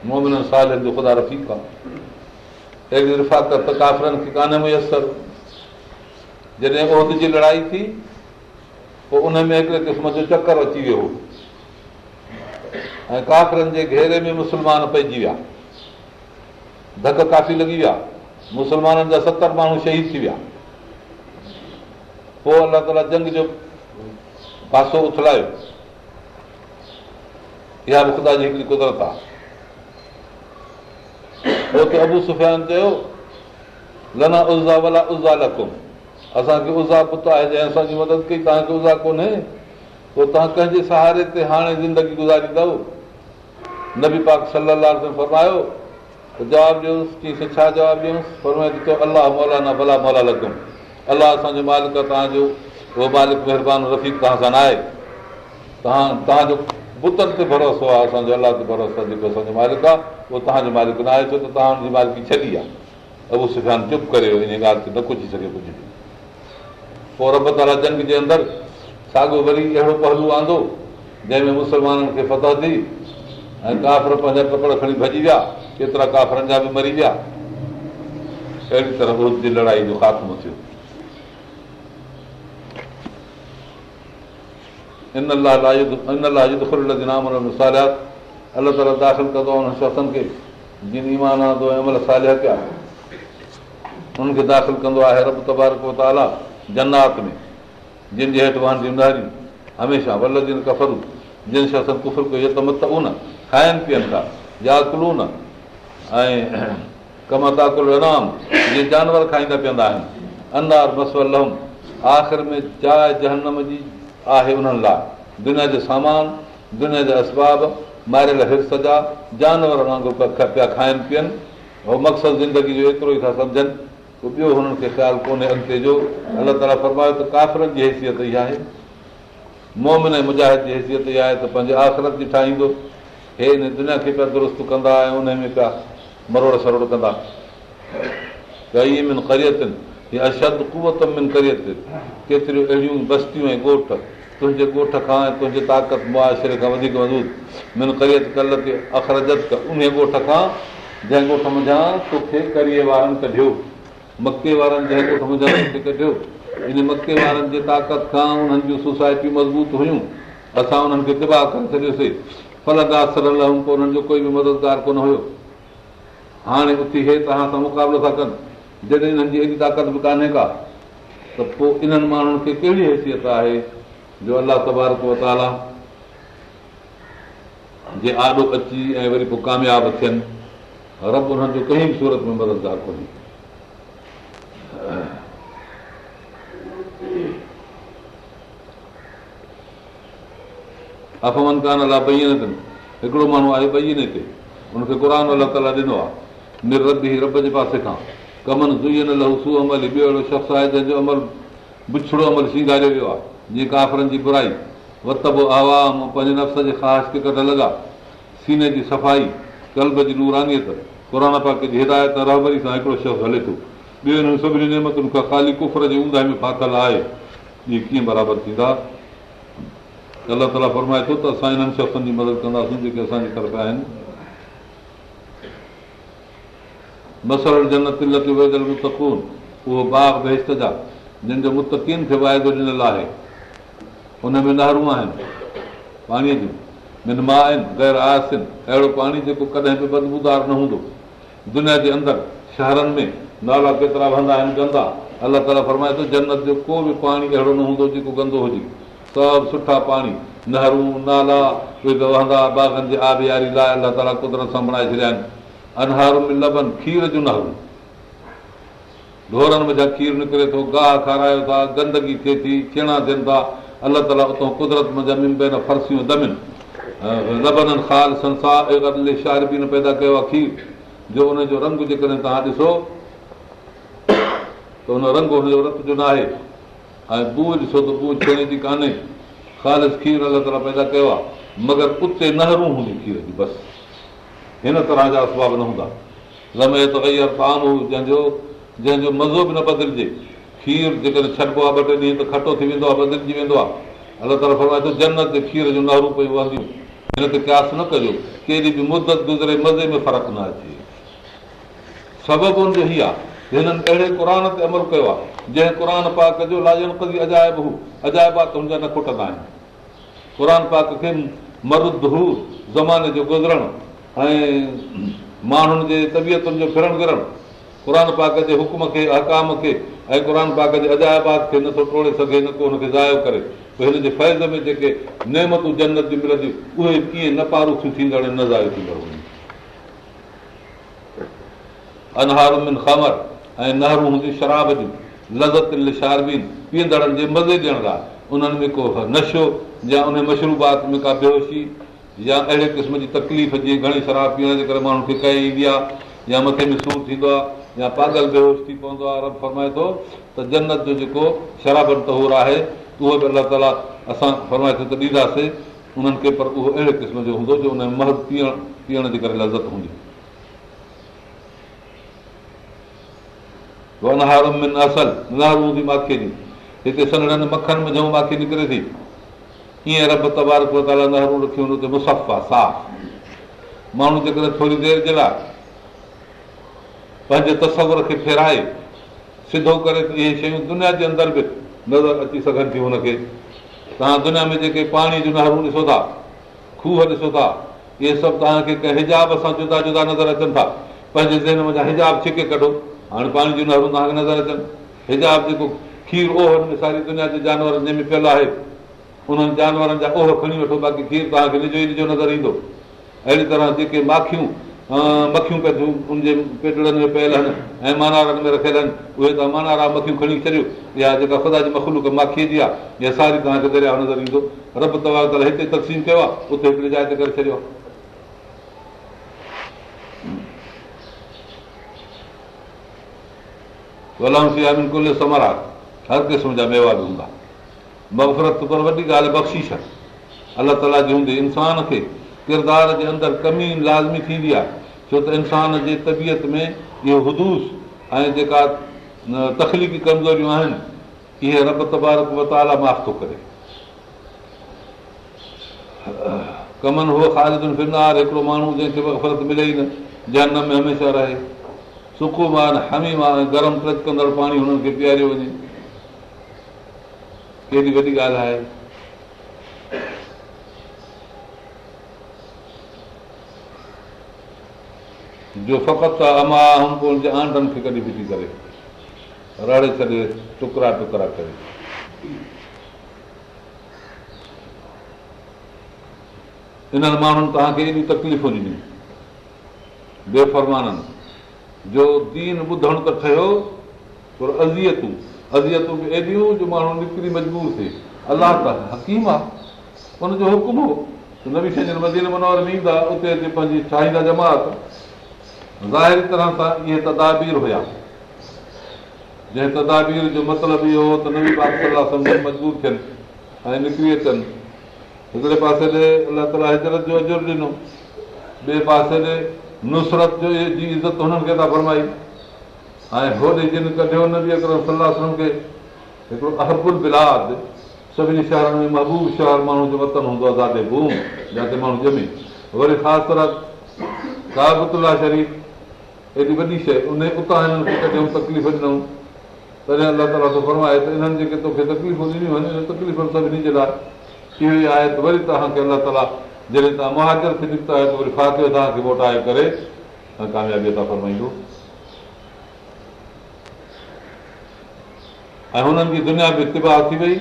مومن سال جو خدا رفيڪ آهي اهڙي رفاقت ڪافرن کي ڪانهي ميسر جڏهن اهد جي لڙائي ٿي پوءِ ان ۾ هڪڙي قسم جو چڪر اچي ويو هو ۽ ڪافرن جي گهيري ۾ مسلمان پئجي ويا. ڌڪ ڪافي لڳي ويا. مسلمانن جا ستر ماڻهو شهيد ٿي ويا. پوءِ الله تالا جنگ جو پاسو اٿلايو. اها به خدا جي هڪڙي قدرت آهي. ابو سفيان چيو لنا ازا ولا ازا لڪم. اسان کي ازا پٽ آهي جنهن اسان جي مدد ڪئي توهان کي ازا ڪونهي. پوءِ توهان ڪنهن جي سهاري تي هاڻي زندگي گزاريندو نبي پاڪ صلاح فرمايو جواب ڏيوس چئي ڇا جواب ڏيوس الله مولانا ڀلا مولا لڳم. الله اسان جو مالڪ توهان جو اهو مالڪ مهرباني رفيڪ توهان سان نه آهي توهان توهان جو بتن تي ڀروسو آهي اسان جو الله تي ڀروسو آهي جيڪو اسان جو مالڪ آهي اهو توهان جو مالڪ نه آهي ڇو ته توهان هن جي مالڪي ڇڏي آهي. ابو سفيان چپ ڪري ان ڳالهه تي نه پڇي سگهي ڪجهه به. پوءِ رب تالا جنگ جي اندر ساڳيو وري اهڙو پهلو آندو جنهن ۾ مسلمانن کي فتح ٿي ۽ ڪافر پنهنجا ڪپڙا کڻي ڀڄي ويا ڪيترا ڪافرن جا به مري ويا. اهڙي طرح جي لڙائي جو خاتمو ٿيو. ان لاءِ الله تالا داخل ڪندو آهي شخصن کي جن ايمان آندو ۽ عمل ساليا ڪيا. کي داخل ڪندو آهي رب تبارڪ تالا جنات ۾ جن جي هيٺ واهن ذميداري هميشه ول جن ڪفرو جن شخصن ڪفر ڪيو ته مت ان کائين پيئن ٿا. يا ڪلو نه. ۽ ڪم تاڪل انعام جيئن جانور کائيندا پيئندا آهن. انار ۾ چانهه جهنم جي آهي انهن لاءِ. دنيا جو سامان دنيا جا اسباب ماريل حرص جا جانور وانگر پيا کائين پيئن. اهو مقصد زندگي جو ايترو ئي ٿا سمجهن. پوءِ ٻيو هنن کي خيال ڪونهي اڳتي جو. الله تالا فرمايو ته ڪافرن جي حيثيت اها آهي. مومن مجاهد جي حيثيت اها آهي ته پنهنجي آخرت جي ٺاهيندو هي هن دنيا کي پيا درست ڪندا ۽ ان ۾ پيا مروڙ سروڙ ڪندا. ڪئي من ڪريتن يا اشد ڪوت من ڪريت ڪيتريون اهڙيون بستيون ۽ ڳوٺ تنهنجي ڳوٺ کان ۽ تنهنجي طاقت معاشري کان وڌيڪ مضبوط. من ڪريت ڪل تي اخرجت ڪ ان ڳوٺ کان جنهن ڳوٺ منجهان توکي ڪريءَ وارن ڪڍيو مڪي وارن جنهن ڳوٺ منجهان توکي ڪڍيو ان مڪي وارن جي طاقت کان انهن جون سوسائٽيون مضبوط هيون. اسان انهن کي تباهه ڪري ڇڏيوسين فلدار مددگار ڪونه هيو. هاڻي اٿي هي توهان سان مقابلو ٿا ڪن. جڏهن هنن جي ايڏي طاقت به ڪانهي ڪا ته پوءِ انهن ماڻهن کي ڪهڙي حيثيت آهي جو الله تبارڪ وتالا جي آڏو اچي ۽ وري پوءِ ڪامياب ٿين. رب انهن جو ڪنهن به سورت ۾ مددگار ڪونهي افمن ڪانه الله ٻئي اٿن هڪڙو ماڻهو آهي ٻئي تي هن کي قر الله تالا ڏنو آهي نر ربي رب جي پاسي کان ڪمن سئي نه لهو سو عمل ٻيو اهڙو شخص آهي جنهن جو عمل بڇڙو عمل سينگاريو ويو آهي جيئن ڪافرن جي برائي وتبو آوام پنهنجي نفس جي خاص کي ڪڍ لڳا سيني جي صفائي ڪلب جي نورانيت قر پاڪ جي هدايت رهبري سان هڪڙو شخص هلي ٿو ٻيو هنن سڀني نيمتن کان خالي ڪفر جي اوندهه ۾ ڦاٿل آهي اهي ڪيئن برابر ٿيندا الله تالا فرمائي ٿو ته اسان هنن شخصن جي مدد ڪنداسين جيڪي اسان جي طرف آهن مسر جنت اهو باغ بهشت جا جن جو متقين کي واعدو ڏنل آهي ان ۾ نهرون آهن پاڻيءَ جون من مان آهن غير آسن اهڙو پاڻي جيڪو ڪڏهن به بدبودار نه هوندو دنيا جي اندر شهرن ۾ نالا ڪيترا وهندا آهن گندا الله تالا فرمائي ٿو جنت جو ڪو به پاڻي اهڙو نه هوندو جيڪو گندو هجي سڀ سٺا پاڻي نهرون نالا اهي ته وهندا باغن جي آبياري لاءِ الله تالا قدرت سان بڻائي ڇڏيا آهن. انهارن ۾ لڀن کير جون نهرون. ڍورن ۾ کير نڪري ٿو گاهه کارايو ٿا گندگي ٿئي ٿي ڇيڻا ٿين ٿا الله تالا اتان قدرت ۾ زمين ۾ فرسيون دمن. لبنن خال سنسار شار به نه پيدا ڪيو آهي کير جو ان جو رنگ جيڪڏهن توهان ڏسو ته هن رنگ هن جو رت جو نه آهي ۽ بوهه ڏسو ته بوهه ڇيڻي جي ڪانهي. خالص کير الله تالا پيدا ڪيو آهي مگر اتي نهرون هونديون کير جي بس. هن طرح جا اسباب نه هوندا. لمي ته جنهن جو جنهن جو مزو به نه بدلجي. کير جيڪڏهن ڇڏبو آهي ٻه ٽي ڏينهن ته کٽو ٿي ويندو آهي بدلجي ويندو آهي. فرمائي ٿو جنت جي کير جون نهرون پيون وهنديون هن تي ڪياس نه ڪجو ڪهڙي به مدت گذري مزي ۾ فرق نه اچي. سبب هن جو ئي آهي هنن اهڙي قر تي عمل ڪيو آهي جنهن قر پاڪ جو لاجن ڪدي هن جا نه کٽندا آهن. قر پاڪ کي مرد هو زماني جو گذرڻ ۽ ماڻهن جي تبيتن جو ڦرڻ گرڻ قر پاڪ جي حڪم کي هڪام کي ۽ قر پاڪ جي اجايبات کي نٿو ٽوڙي سگهي نه ڪو هن کي زايو ڪري پوءِ هن جي فيز ۾ جيڪي نيمتون جنت جون ملنديون اهي ڪيئن نه پاروٿيون ٿيندڙ نه زايو ٿيندڙ انهارمن خمر ۽ نهرون هونديون شراب جون لذت شاربين پيئندڙن جي مزي ڏيڻ لاءِ. انهن ۾ ڪو نشو يا ان مشروبات ۾ ڪا بيهوشي يا اهڙي قسم جي تڪليف جيئن گهڻي شراب پيئڻ جي ڪري ماڻهن کي ڪئي ايندي آهي يا مٿي ۾ سور ٿيندو آهي يا پاڳل بيهوش ٿي پوندو آهي رب فرمائي ٿو ته جنت جو جيڪو شرابن تهور آهي اهو به الله تالا اسان فرمائي ٿو ته ڏينداسين. انهن کي پر اهو اهڙي قسم جو هوندو جو ان ۾ مهر پيئڻ پيئڻ جي ڪري لذت هوندي هوندي ماکيءَ جي هتي سنڙن مکن ۾ جئون ماکي نڪري ٿي. ائين رب تبارڪ نهرون رکيون مسف آهي صاف. ماڻهو جيڪڏهن ٿوري دير جي لاءِ پنهنجي تصور کي ڦيرائي سڌو ڪري ته اهي شيون دنيا جي اندر به نظر اچي سگهن ٿيون هن کي توهان دنيا ۾ جيڪي پاڻي جون نهرون ڏسو ٿا کوهه ڏسو ٿا اهي سڀ توهان کي ڪنهن هجاب سان جدا جدا نظر اچن ٿا. پنهنجي ذهن ۾ هجاب ڇڪي ڪڍو هاڻي پاڻي جون نهرون توهان کي نظر اچن هجاب جيڪو کير اوهن ۾ ساري دنيا جي جانورن جنهن ۾ پيل آهي انهن جانورن جا اوهه کڻي وٺو باقي کير توهان کي نجو ئي نجو نظر ايندو اهڙي طرح جيڪي ماکيون مکيون پيٽيون ان جي پيٽڙن ۾ پيل آهن ۽ مانارن ۾ رکيل آهن اهي توهان مانارا مکيون کڻي ڇڏيو يا جيڪا خدا جي مکلوڪ ماکيءَ جي آهي اها ساري توهان کي دريا نظر ايندو رب توا ته هتي تقسيم ڪيو آهي اتي هڪڙي جاءِ تي ڪري ڇڏيو آهي هر قسم جا ميوا به هوندا مفرت پر وڏي ڳالهه بخشيش الله تالا جي هوندي انسان کي ڪردار جي اندر ڪمي لازمي ٿيندي آهي ڇو ته انسان جي طبيعت ۾ اهو حدوث ۽ جيڪا تڪليفي ڪمزوريون آهن اهي رب تبارڪ وتالا معاف ٿو ڪري ڪمن هو خالدن فرنار هڪڙو ماڻهو جنهن کي وفرت ملي ئي نه جنم ۾ هميشه رهي سڪو مان همي مان گرم ڪندڙ پاڻي هنن کي پيئاريو وڃي. ڪيڏي وڏي ڳالهه آهي. جو فقط اما هن آنڊن کي ڪڏهن ڦٽي ڪري. رڙي ڇڏي ٽڪڙا ٽڪڙا ڪري. انهن ماڻهن توهان کي ايڏيون تڪليفون ڏنيون. بيفرمانن جو دين ٻڌڻ ته ٺهيو پر ازيتون. ازيتون به ايڏيون جو ماڻهو نڪري مجبور ٿئي. الله ته حڪيم آهي هن جو حڪم هو. پنهنجي ٺاهيندا جماعت. سان اهي تدابير هئا. جنهن تدابير جو مطلب اهو مجبور ٿين ۽ نڪري اچن. هڪڙي پاسي ڏي الله تالا هجرت جو اجر ڏنو. ٻئي پاسي ڏي نصرت جو جي عزت هنن کي ٿا فرمائي. ۽ هوڏي جن ڪڍيو نه به کي هڪڙو اهبل بلاد سڀني شهرن ۾ محبوب شهر ماڻهو جو وطن هوندو آهي ذاتي ڀومي جتي ماڻهو ڄمي وري خاص طرح ڪابتلا شريف ايڏي وڏي شيءِ ان اتان هنن کي ڪڍيون تڪليف ڏنئون. تڏهن الله تالا ٿو فرمائي ته انهن جيڪي توکي تڪليفون ڏنيون آهن تڪليف سڀني جي لاءِ اهو ئي آهي ته وري توهان کي الله تالا جڏهن توهان مهاجر کي نڪتا آهيو ته وري فاتيو توهان کي موٽائي ڪري ڪاميابي ٿا فرمائيندو. ۽ هنن جي دنيا به تباهه ٿي وئي.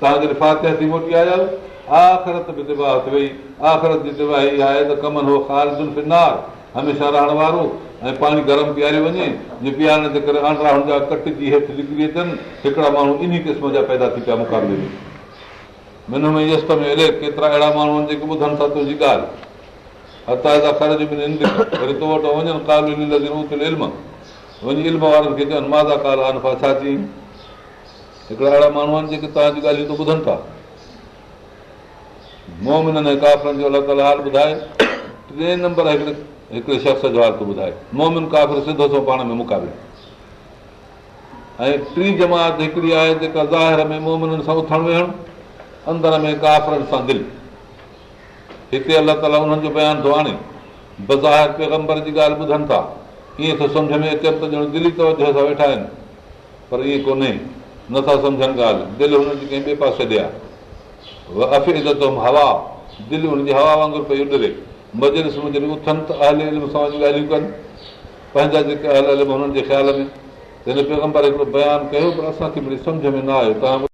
توهان جڏهن فاتح ٿي موٽي آيا آخرت به تباهه ٿي وئي. آخرت جي تباهه اها آهي ته ڪمن هو خال فنار هميشه رهڻ وارو ۽ پاڻي گرم پيئاريو وڃي جي پيارڻ جي ڪري آنڊرا هن جا ڪٽجي هيٺ نڪري اچن. هڪڙا ماڻهو ان قسم جا پيدا ٿي پيا مقابلي ۾ ڪيترا اهڙا ماڻهو آهن جيڪي ٻڌن ٿا تو چون ڇا چئي هڪڙا اهڙا ماڻهو آهن جيڪي توهان جي ته شخص جو حال ٿو پاڻ ۾ مقابل جماعت هڪڙي آهي جيڪا ظاهر ۾ مومنن سان اٿڻ ويهڻ اندر ۾ ڪافرن سان دل. هتي الله تالا انهن جو بيان ٿو آڻي. بزاهر پيگمبر جي ڳالهه ٻڌن ٿا. ائين ٿو سمجهه ۾ اچن ته ڄڻ دلي توجو سان ويٺا آهن. پر ائين ڪونهي. نٿا سمجهن ڳالهه. دل هنن جي ڪنهن ٻئي پاسي ڏيان. افيزت هوا. دل هن جي هوا وانگر پئي اڏري. مجلس ۾ جڏهن اٿن ته اهل علم سان ڳالهيون ڪن. پنهنجا جيڪي اهل علم هنن جي خيال ۾. هڪڙو بيان ڪيو پر اسان کي وري سمجهه ۾ نه آيو توهان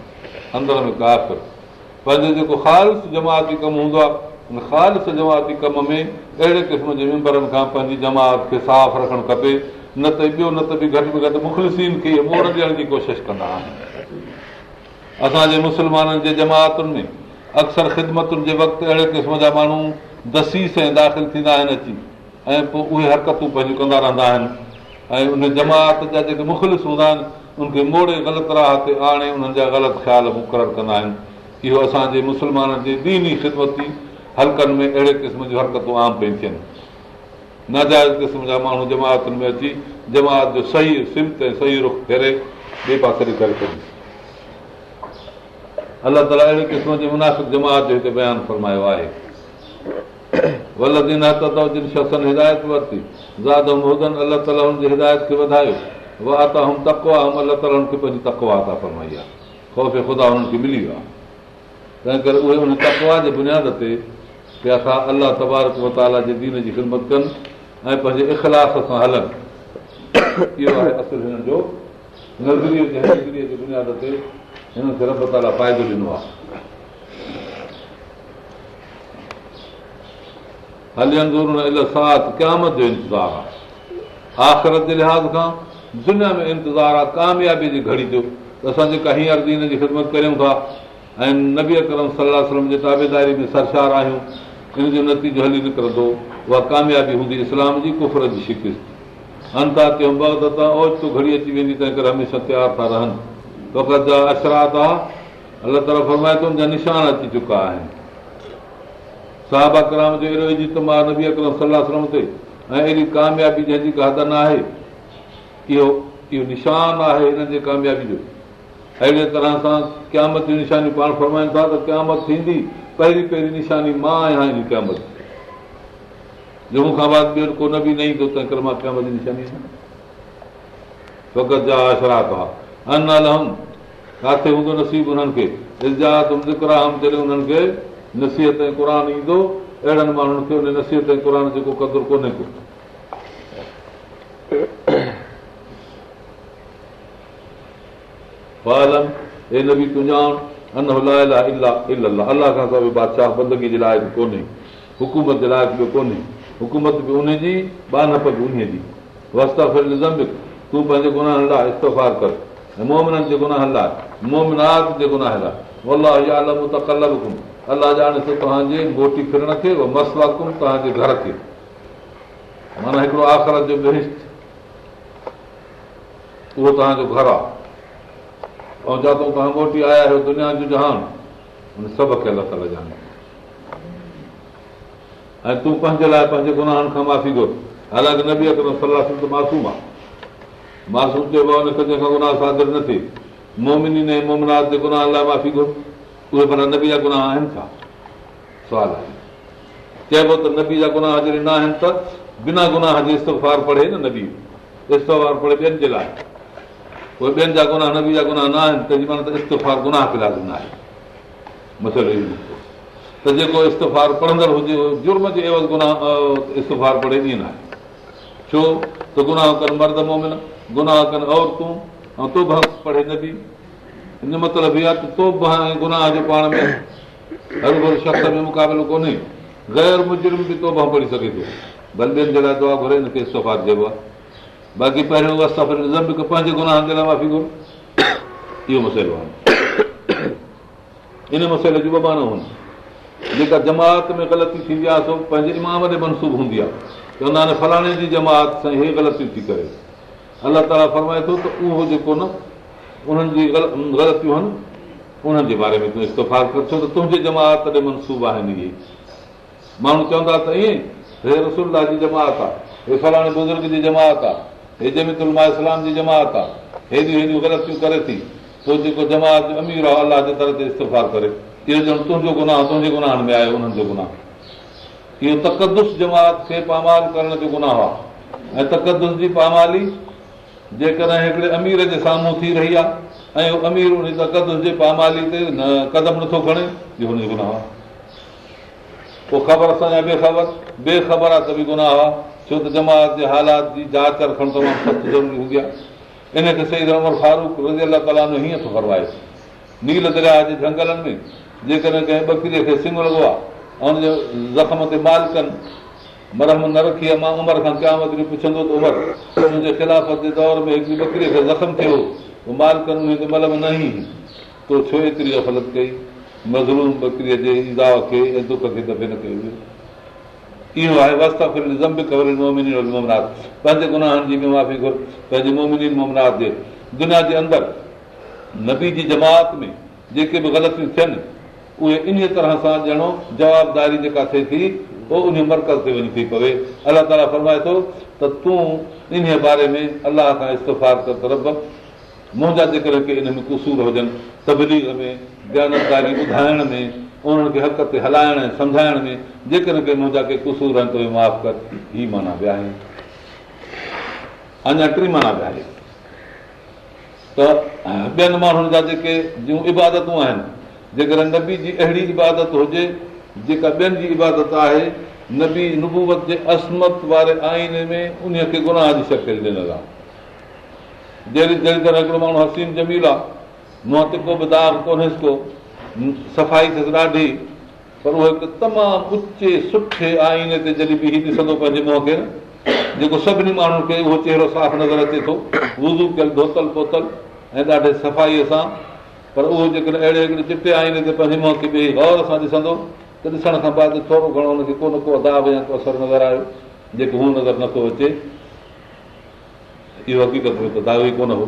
اندر ۾ ڪافر. پنهنجو جيڪو خالص جماتي ڪم هوندو آهي خالص جماتي ڪم ۾ اهڙي قسم جي ميمبرن کان پنهنجي جماعت کي صاف رکڻ کپي. نه ته ٻيو نه ته به گهٽ ۾ گهٽ مخلسين کي موڙ ڏيڻ جي ڪوشش ڪندا آهن. اسان جي مسلمانن جي جماتن ۾ اڪثر خدمتن جي وقت اهڙي قسم جا ماڻهو دسيس ۽ داخل ٿيندا آهن اچي. ۽ پوءِ اهي حرڪتون پنهنجون ڪندا رهندا آهن. ۽ ان جماعت جا جيڪي مخلص هوندا آهن ان کي موڙي غلط راهه تي آڻي انهن جا غلط خيال مقرر ڪندا آهن. اهو اسان جي مسلمانن جي ديني خدمتي هلڪن ۾ اهڙي قسم جون حرڪتون عام پيون ٿين. ناجائز قسم جا ماڻهو جماتن ۾ اچي جماعت جو صحيح سمت ۽ صحيح رک ڦيري ٻئي پاسي ڪري ڇڏي الله تالا اهڙي قسم جي مناسب جماعت جو هتي بيان فرمايو آهي. شخصن هدايت ورتي. الله تالا هن جي هدايت کي وڌايو الله تالا هن کي پنهنجي تڪوا ٿا فرمائي آهي خوف خدا هنن کي ملي ويو آهي تنهن ڪري اهي هن تڪوا جي بنياد تي ڪه اسان الله تبارڪ وتالا جي دين جي خدمت ڪن ۽ پنهنجي اخلاص سان هلن فائدو ڏنو آهي انتظار آهي آخرت جي لحاظ کان دنيا ۾ انتظار آهي ڪاميابي جي گهڙي جو ته اسان جيڪا هينئر جي خدمت ڪريون ٿا ۽ نبي اڪرم صلاح جي تابيداري ۾ سرشار آهيون ان جو نتيجو هلي نڪرندو اها ڪاميابي هوندي اسلام جي ڪفر جي شڪست. انيتا انتاتي اوچتو گهڙي اچي ويندي تنهن ڪري هميشه تيار ٿا رهن. وقت جا نشان اچي چڪا آهن. صاحب اڪرام جو اهڙو ته نبي اڪرم صلاح تي ۽ ايڏي ڪاميابي جنهن جي ڪا حد نه آهي اهو اهو نشان آهي هن جي ڪاميابي جو. اهڙي طرح سان قيامت جون نشانيون پاڻ فرمائن ٿا ته قيامت ٿيندي پهرين پهرين نشاني مان آهيان هن قيامت. جو مون کان بعد ٻيو ڪو نه به نه ايندو تنهن ڪري مان قيامت جي نشاني وقت جا اشرات آهي ڪاٿي هوندو نصيب هنن کي؟ جڏهن انهن کي نصيحت ۽ قر ايندو اهڙن ماڻهن کي ان نصيحت ۽ قر جيڪو قدر ڪونهي ڪو الله کان سواءِ بادشاهه بندگي جي لاءِ به ڪونهي حڪومت جي لاءِ به ڪونهي حڪومت به ان جي بانپ به ان جي وستا تون پنهنجي گناهن لاءِ استفار ڪر ۽ مومنن جي گناهه لاءِ مومنات جي گناهه لاءِ الله ڄاڻي ٿو توهان جي موٽي ڦرڻ کي مسواڪم توهان جي گهر کي معنيٰ هڪڙو آخرت جو بيهست اهو توهان جو گهر آهي ۽ جتان توهان موٽي آيا آهيو دنيا جو جهان سڀ کي الله تالا ڄاڻي ۽ تون پنهنجي لاءِ پنهنجي گناهن کان معافي گهر حالانڪه نه به اگر صلاح ته معصوم آهي معصوم چئبو آهي هن کي جنهن کان گناهه سادر نه ٿئي مومني ني مومنات جي گناهه لاءِ معافي گهر اهي پر نبي جا گناهه آهن ڇا سوال آهي چئبو ته نبي جا گناهه جڏهن نه آهن ته بنا گناهه جي استفار پڙهي نه نبي. استفار پڙهي ٻين جي لاءِ اهي ٻين جا گناهه نبي جا گناهه نه آهن تنهنجي معنيٰ ته استفار گناهه ڪلا نه آهي مسئلو اهو ته جيڪو استفار پڙهندڙ هجي جرم جي عيوض گناهه استفار پڙهي ائين نه آهي ڇو ته گناهه ڪن مرد مومن گناهه ڪن عورتون ۽ تو به پڙهي نبي هن مطلب اهو آهي ته تو به ۽ گناهه جو پاڻ ۾ هر ڀر شخص ۾ مقابلو ڪونهي غير مجرم به تو پڙهي سگهي ٿو ٻين جي لاءِ دعا گهري هن کي استفار چئبو آهي باقي پهريون پنهنجي گناهن جي لاءِ اهو مسئلو آهي ان مسئلي جون ٻه باڻو هوندي جيڪا جماعت ۾ غلطي ٿيندي آهي سو پنهنجي امام تي منسوب هوندي آهي چوندا آهن فلاڻي جي جماعت سان اهي غلطيون ٿي ڪري الله تالا فرمائي ٿو ته اهو جيڪو نه انهن جي غلطيون آهن انهن جي باري ۾ تون استفار ڪر ڇو ته تنهنجي جماعت تي منسوب آهن اهي ماڻهو چوندا ته ائين هي رسلا جي جماعت آهي هي فلاڻي بزرگ جي جماعت آهي هي جمتلما اسلام جي جماعت آهي هيڏيون هيڏيون غلطيون ڪري ٿي. پوءِ جيڪو جماعت جو امير آهي الله جي طرح تي استفار ڪري. اهو ڄڻ تنهنجو گناهه تنهنجي گناهن ۾ آيو انهن جو گناهه. اهو تڪدس جماعت کي پامال ڪرڻ جو گناهه آهي ۽ تڪدس جي پامالي جيڪڏهن هڪڙي امير جي سامهون ٿي رهي آهي ۽ امير ان تڪدس جي پامالي تي نه قدم نٿو کڻي اهو هن جو گناهه آهي پوءِ خبر يا بيخبر بيخبر آهي ته به گناهه آهي ڇو ته جماعت جي حالات جي جانچ رکڻ تمام سخت ضروري هوندي آهي. ان کي صحيح عمر فاروڪ رزي الا تالا هيئن ٿو فرمائي. نيل دريا جي جهنگلن ۾ جيڪڏهن ڪنهن ٻڪريءَ کي سنگهه لڳو آهي ۽ هن جي زخم تي مال ڪن مرهم نه رکي آهي مان عمر کان ڪيا وري پڇندو ته عمر هن جي خلافت جي دور ۾ هڪڙي ٻڪريءَ کي زخم ٿيو پوءِ مال ڪن هن مهل ۾ نه ئي تو ڇو ايتري گفلت ڪئي؟ مظلوم ٻڪريءَ جي ايزا کي ۽ دک کي دفعي نه ڪيو ويو اهو آهي پنهنجي گناهن جي به جي دنيا جي اندر نبي جي جماعت ۾ جيڪي به غلطيون ٿين اهي ان طرح سان ڄڻو جوابداري جيڪا ٿئي ٿي مرڪز تي وڃي ٿي پوي الله تالا فرمائي ٿو ته تون ان باري ۾ الله کان استفار ڪر طرف منهنجا جيڪر ان ۾ ڪسور هجن تبليگ ۾ جانڪاري ٻڌائڻ ۾ انهن کي حق تي هلائڻ ۽ سمجهائڻ ۾ جيڪڏهن ڪي منهنجا ڪي ڪسور آهن ته اهي معاف ڪر. هي معنيٰ ويا آهن. اڃا ٽي معنيٰ ويا آهن. ته ٻين ماڻهن جا جيڪي جون ابادتون آهن جيڪڏهن نبي جي اهڙي عبادت هجي جيڪا ٻين جي عبادت آهي نبي نبووت جي عصمت واري آئيني ۾ ان کي گناهه جي شڪل ڏنل آهي. جهڙي جهڙي طرح هڪڙو ماڻهو حسين جميل آهي منهن تي ڪو به داگ ڪونهيس ڪو صفائي ٿيس ڏاڍي پر اهو هڪ تمام اچي سٺي آئيني تي جڏهن به هيءُ ڏسندو پنهنجي منهن کي جيڪو سڀني ماڻهن کي اهو چهرو صاف نظر اچي ٿو. وضو ڪيل ڌوتل پوتل ۽ ڏاڍي صفائيءَ سان. پر اهو جيڪڏهن اهڙي هڪڙي چٽي آئيني تي پنهنجي منهن کي گور سان ڏسندو ته ڏسڻ کان بعد ٿورو گهڻو هن کي ڪو نه ڪو اداب يا ڪو اثر نظر آيو جيڪو هو نظر نٿو اچي. اهو حقيقت ۾ ته داوي ئي ڪونه هو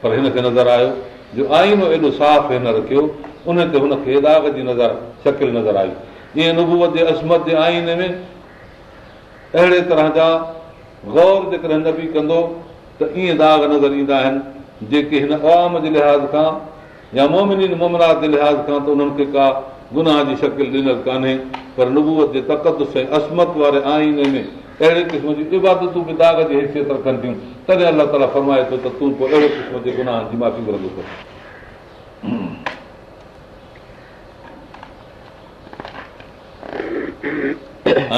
پر هن کي نظر آيو جو آئينو ايڏو صاف هن رکيو ان تي هن کي داگ جي نظر شڪل نظر آئي. ائين جي آئيني ۾ اهڙي طرح جا گور جيڪڏهن نه به ڪندو ته ائين داگ نظر ايندا آهن جيڪي هن آوام جي لحاظ کان يا مومني مومنات جي لحاظ کان ته انهن کي ڪا گناهه جي شڪل ڏنل ڪانهي. پر نبوئت جي تقدس ۽ عصمت واري آئيني ۾ اهڙي قسم جي ابادتون به داگ جي حيثيت رکن ٿيون تڏهن الله تالا فرمائي ٿو ته تون پوءِ اهڙي قسم جي گناهن جي معافي گهرندو ڪر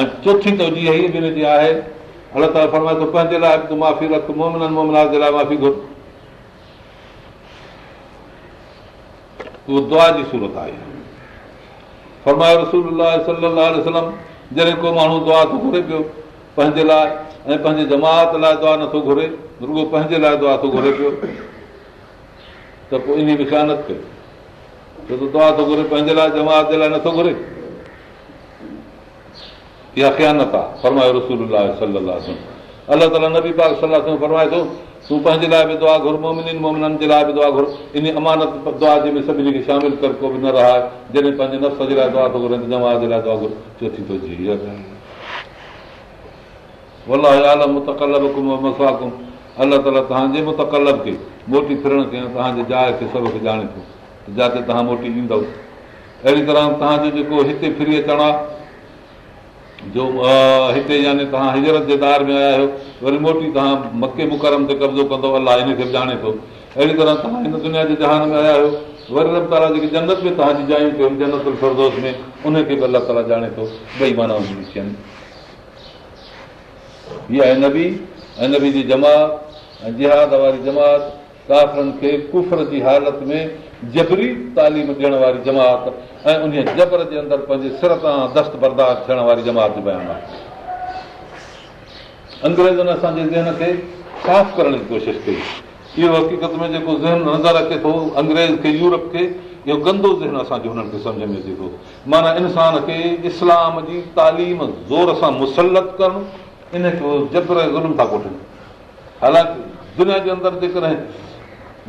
۽ چوٿي ته جي هيءَ به جي آهي الله تالا فرمائي ٿو پنهنجي لاءِ به تون معافي رک مومنن مومنات جي لاءِ معافي گهر اهو دعا جي سورت آهي فرمايو رسول سلم جڏهن ڪو ماڻهو دعا ٿو گهري پيو پنهنجي لاءِ ۽ پنهنجي جماعت لاءِ دعا نٿو گهري رڳو پنهنجي لاءِ دعا ٿو گهري پيو. ته پوءِ ان خيانت ڪيو ڇو ته دعا ٿو گهري پنهنجي لاءِ جماعت جي لاءِ نٿو گهري. اها خيانت آهي فرمايو رسول الله تالا نبي پاڪ صلاح فرمائي ٿو تون پنهنجي لاءِ به دعا گهر مومن مومنن جي لاءِ به دعا گهر. ان امانت دعا جي ۾ سڀني کي شامل ڪر ڪو به نه رهائي. جڏهن پنهنجي نفس جي لاءِ دعا ٿو گهري جمع جي لاءِ دعا گهر. چوٿي ٿو جي توهان جي متڪلب کي موٽي ڦرڻ کي توهان جي جاءِ کي سڀ کي ڄاڻي ٿو جتي توهان موٽي ايندو اهڙي طرح توهان جو جيڪو هتي ڦري اچڻ جو هتي يعني توهان هجرت جي دار ۾ آيا آهيو وري موٽي توهان مڪي مڪرم تي قبضو ڪندو الله هن کي به ڄاڻي ٿو اهڙي طرح توهان هن دنيا جي جهان ۾ آيا آهيو وري رب تالا جيڪي جنت ۾ توهان جي جايون ڪيون جنت فردوس ۾ ان کي به الله تالا ڄاڻي ٿو ٻئي معنيٰ اها آهي نبي ۽ نبي جي جماعت ۽ جهاد واري جماعت ڪافرن کي ڪفر جي حالت ۾ جبري تعليم ڏيڻ واري جماعت ۽ ان جبر جي اندر پنهنجي سر تان دست برداشت ٿيڻ واري جماعت جو بيان آهي انگريزن اسان جي ذهن کي صاف ڪرڻ جي ڪوشش ڪئي اهو حقيقت ۾ جيڪو ذهن نظر اچي ٿو انگريز کي يورپ کي اهو گندو ذهن کي سمجهه ۾ اچي ٿو معنيٰ انسان کي اسلام جي تعليم زور سان مسلت ڪرڻ ان کي جبر ظلم ٿا ڪوٺن حالانڪه دنيا جي اندر جيڪڏهن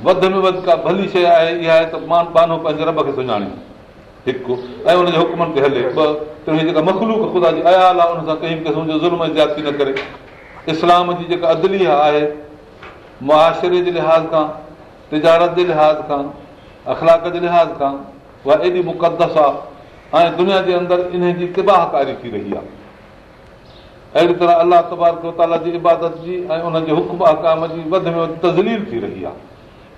وڌ ۾ وڌ ڪا ڀلي شيءِ آهي اها آهي ته مان بانو پنهنجي رب کي سڃاڻي هڪ ۽ هن جي حڪمن تي هلي ٻه ته مکلوڪ خدا جي عيال آهي هن سان ڪنهن قسم جو ظلم جياتي نه ڪري اسلام جي جيڪا ادلي آهي معاشري جي لحاظ کان تجارت جي لحاظ کان اخلاڪ جي لحاظ کان اها ايڏي مقدس آهي ۽ دنيا جي اندر ان جي تباهڪاري ٿي رهي آهي اهڙي طرح الله تبارڪ جي عبادت جي ۽ ان جي حڪم اهڪام جي وڌ ۾ وڌ تزليل ٿي رهي آهي.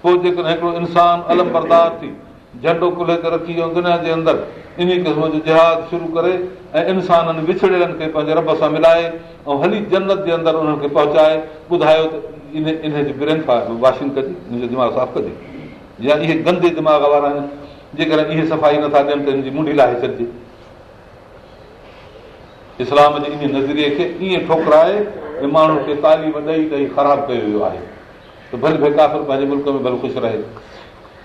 پوءِ جيڪڏهن هڪڙو انسان الم بردار ٿي جهنڊو ڪلي تي رکي ويو دنيا جي اندر ان قسم جو جهاد شروع ڪري ۽ انسانن وڇڙيلن کي پنهنجي رب سان ملائي ۽ هلي جنت جي اندر انهن کي پهچائي ٻڌايو ته ان ان جي برين واشنگ ڪجي ان جو دماغ صاف ڪجي. يا اهي گندي دماغ وارا آهن جيڪڏهن اهي صفائي نٿا ڏين ته هن جي منڊي لاهي ڇڏجي اسلام جي ان نظريي کي ائين ٺوڪرائي ۽ ماڻهو کي تعليم ڏيئي ڏيئي خراب ڪيو ويو آهي. ته ڀلي ڀئي ڪافر پنهنجي ملڪ ۾ ڀلي خوش رهي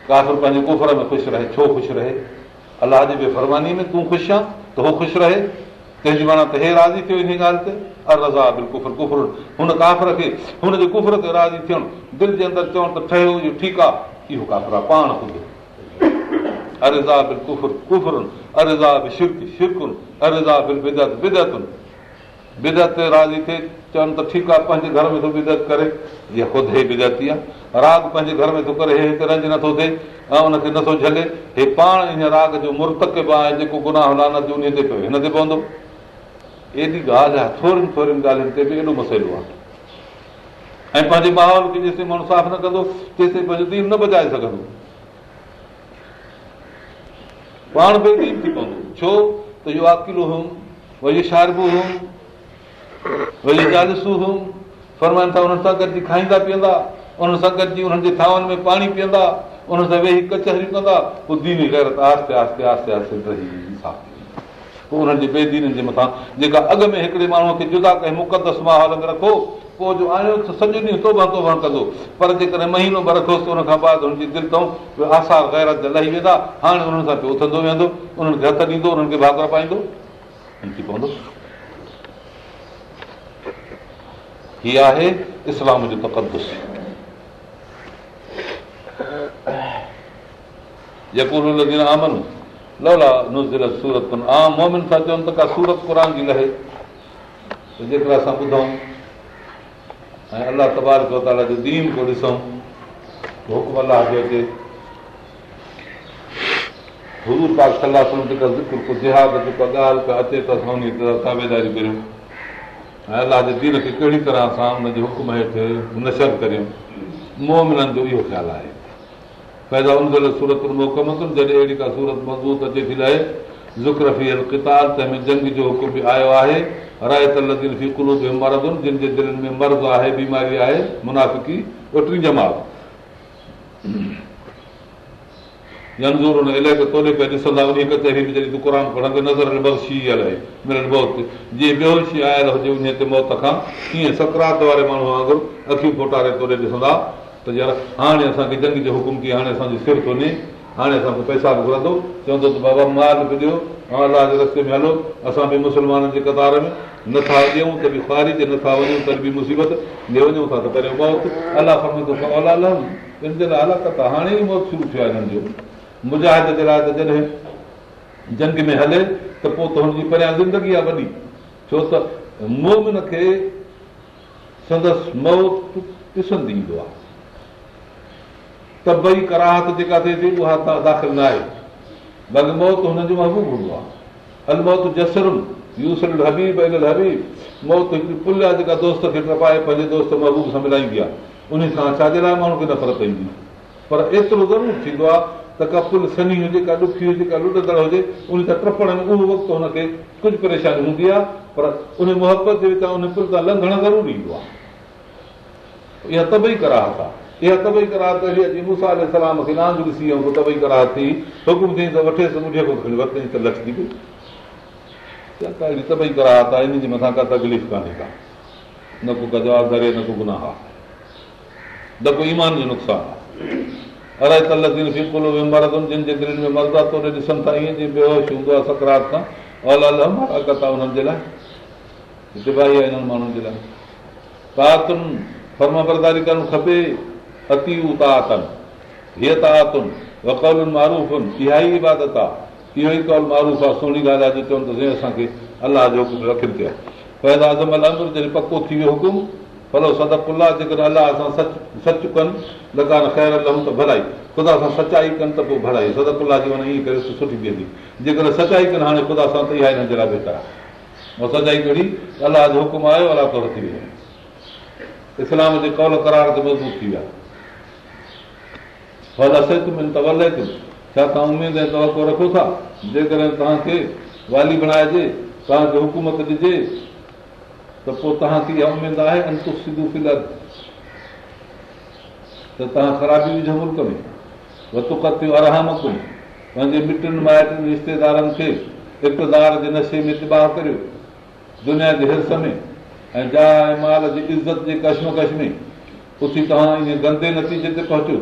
ڪافر پنهنجي ڪفر ۾ خوش رهي ڇو خوش رهي؟ الله جي بيفرماني ۾ تون خوش آهي ته اهو خوش رهي. تنهنجي معنيٰ ته هي راضي ٿيو ان ڳالهه تي؟ ار رضا ڪفر هن ڪافر کي هن جي ڪفر تي راضي ٿيڻ دل جي اندر چوڻ ته ٺهيو اهو ٺيڪ آهي اهو ڪافر آهي پاڻ خود ٺيڪ آهي پنهنجي راڳ جو مرتڪ آهي جيڪو گناهه لعنت ان تي پيو هن تي پوندو ايڏي ڳالهه آهي ٿورن ٿورن ڳالهين تي به ايڏو مسئلو آهي ۽ پنهنجي ماحول کي جيستائين ماڻهو صاف نه ڪندو تيستائين پنهنجو دين نه بچائي سگهندو پاڻ به دين ٿي پوندو. ڇو؟ ته اهو اڪلو هئم وري شاربو هئم وري جالسون فرمائن ٿا انهن سان گڏجي کائيندا پيئندا انهن سان گڏجي انهن جي ٿانون ۾ پاڻي پيئندا ان سان ويهي ڪچهريون ڪندا پوءِ ديني گيرت آهستي آهستي آهستي آهستي انهن جي بيدينن جي مٿان. جيڪا اڳ ۾ هڪڙي ماڻهوءَ کي جدا ڪنهن مقدس ماحول ۾ رکو پوءِ جو آيو ته سڄو ڏينهن ڪندو. پر جيڪڏهن مهينو ڀر رکوس ته هن کان بعد هن جي دل اٿئون آثار گيرت لهي ويندا. هاڻي انهن سان پيو اٿندو ويندو انهن کي هٿ ڏيندو انهن کي ڀاڪر پائيندو. پوندو هيءَ آهي اسلام جو تقدس جيڪر اسان ٻڌون ۽ الله تبارڪ تالا جو دين ڪو ڏسون حڪم الله جو اچي حضور پاڪ صلاح جيڪا ذڪر ڪو جهاد جيڪا ڳالهه ڪا اچي ته اسان ان تابيداري الله جي دين کي ڪهڙي طرح سان حڪم هيٺ نشر ڪريون مومنن جو اهو خيال آهي پيدا ان سورت موڪم جڏهن اهڙي ڪا سورت مضبوط اچي ٿي رهي زڪرفي ڪتاب تنهن ۾ جنگ جو حڪم به آيو آهي رايت لديل في ڪلو به مردن جن جي دلن ۾ مرض آهي بيماري آهي منافڪي اوتري جماعت جنزور هن علائقي تولي پيا ڏسندا ان ڪچهري ۾ جڏهن تون قر پڙهندي نظر بخشي آهي ملڻ بهت جيئن بيهوشي آيل هجي ان تي موت کان ڪيئن سڪرات واري ماڻهو وانگر اکيون فوٽاري تولي ڏسندا ته يار هاڻي اسان کي جنگ جو حڪم ڪئي هاڻي اسان جو سر ٿو وڃي هاڻي اسان کي پئسا به گهرندو. چوندو ته بابا مال به ڏيو الله جي رستي ۾ هلو اسان به مسلمانن جي ڪتار ۾ نٿا ڏيون ته به خارج نٿا وڃون ته به مصيبت. ڏي وڃون ٿا ته پهريون موت الله ان جي لاءِ هلاڪت آهي هاڻي ئي موت شروع ٿيو آهي هنن جو. مجاهد جي لاءِ ته جڏهن جنگ ۾ هلي ته پوءِ ته هن جي پريان زندگي آهي وڏي. ڇو ته مومن کي سندس موت ڏسندي ايندو آهي ته ڀئي ڪراهت جيڪا ٿئي ٿي اها داخل نه آهي. باقي موت هنن جو محبوب هوندو آهي. الموت جسرن يوسل حبيب حبيب. موت هڪڙي پل آهي جيڪا دوست کي ٽپائي پنهنجي دوست محبوب سان ملائيندي آهي. ان سان ڇا جي لاءِ ماڻهو کي نفرت ايندي پر ايترو ضرور ٿيندو آهي ته ڪا پل سني هجي ڪا ڏکي هجي ڪا لڏندڙ هجي ان سان ٽپڻ ۾ اهو وقت هن کي ڪجهه پريشاني هوندي آهي. پر ان محبت جي وچان ان پل تان لنگهڻ ضرور ايندو آهي. اها طبعي ڪراهت آهي اها طبعي ڪراهت اچي موسيٰ سلام کي نانگ ڏسي ۽ طبعي ڪراهت ٿي حڪم ٿي ته وٺيس منهنجي کان کڻي ورتئي ته لچڪي پئي اهڙي طبعي ڪراهت آهي ان جي مٿان ڪا تڪليف ڪانهي ڪا. نه ڪو ڪا جواب ڪري نه ڪو گناهه آهي. نه ڪو ايمان جو نقصان آهي. اڙائي تلڪ فڪلو مردن جن جي دل ۾ مرد توڙي ڏسن ٿا ائين جيئن بيهوش هوندو آهي سڪرات کان حرڪت آهي هنن جي لاءِ. ڀائي آهي هنن ماڻهن جي لاءِ. تاتن فرم برداري ڪرڻ کپي اتي تاتن هيءَ تاتن وڪولن ماروفن اها ئي عبادت. آهي اهو ئي ڪول معروف آهي سهڻي ڳالهه آهي جو چون ته اسان کي الله جو حڪم رکن پيا. پيدا ال امر جڏهن پڪو ٿي ويو حڪم ڀلو سدپلا جيڪڏهن الله سان سچ سچ ڪن لڳان خير لهون ته ڀلائي. خدا سان سچائي ڪن ته پوءِ ڀلائي. سدپلا جي وڃي ائين ڪري سٺي بيهندي جيڪڏهن سچائي ڪن هاڻي خدا سان ته اها هن جي لاءِ بهتر آهي سچائي ڪهڙي؟ الله جو حڪم آيو ٿي ويو. اسلام جي ڪول ڪرار تي مضبوط ٿي ويا من ته ڇا توهان اميد ۽ توڪو رکو ٿا؟ جيڪڏهن توهان کي والي بڻائجي توهان کي حڪومت ڏجي ته پوءِ توهان کي اها اميد آهي ته توهان خرابي وجهو ملڪ ۾ وتڪ ٿيو ارهام ڪيو. پنهنجي مٽن مائٽن رشتيدارن کي اقتدار جي نشي ۾ تباهه ڪريو. دنيا جي هس ۾۽ جا ۽ مال جي عزت جي ڪشمڪش ۾ اٿي توهان ان گندي نتيجي تي پهچو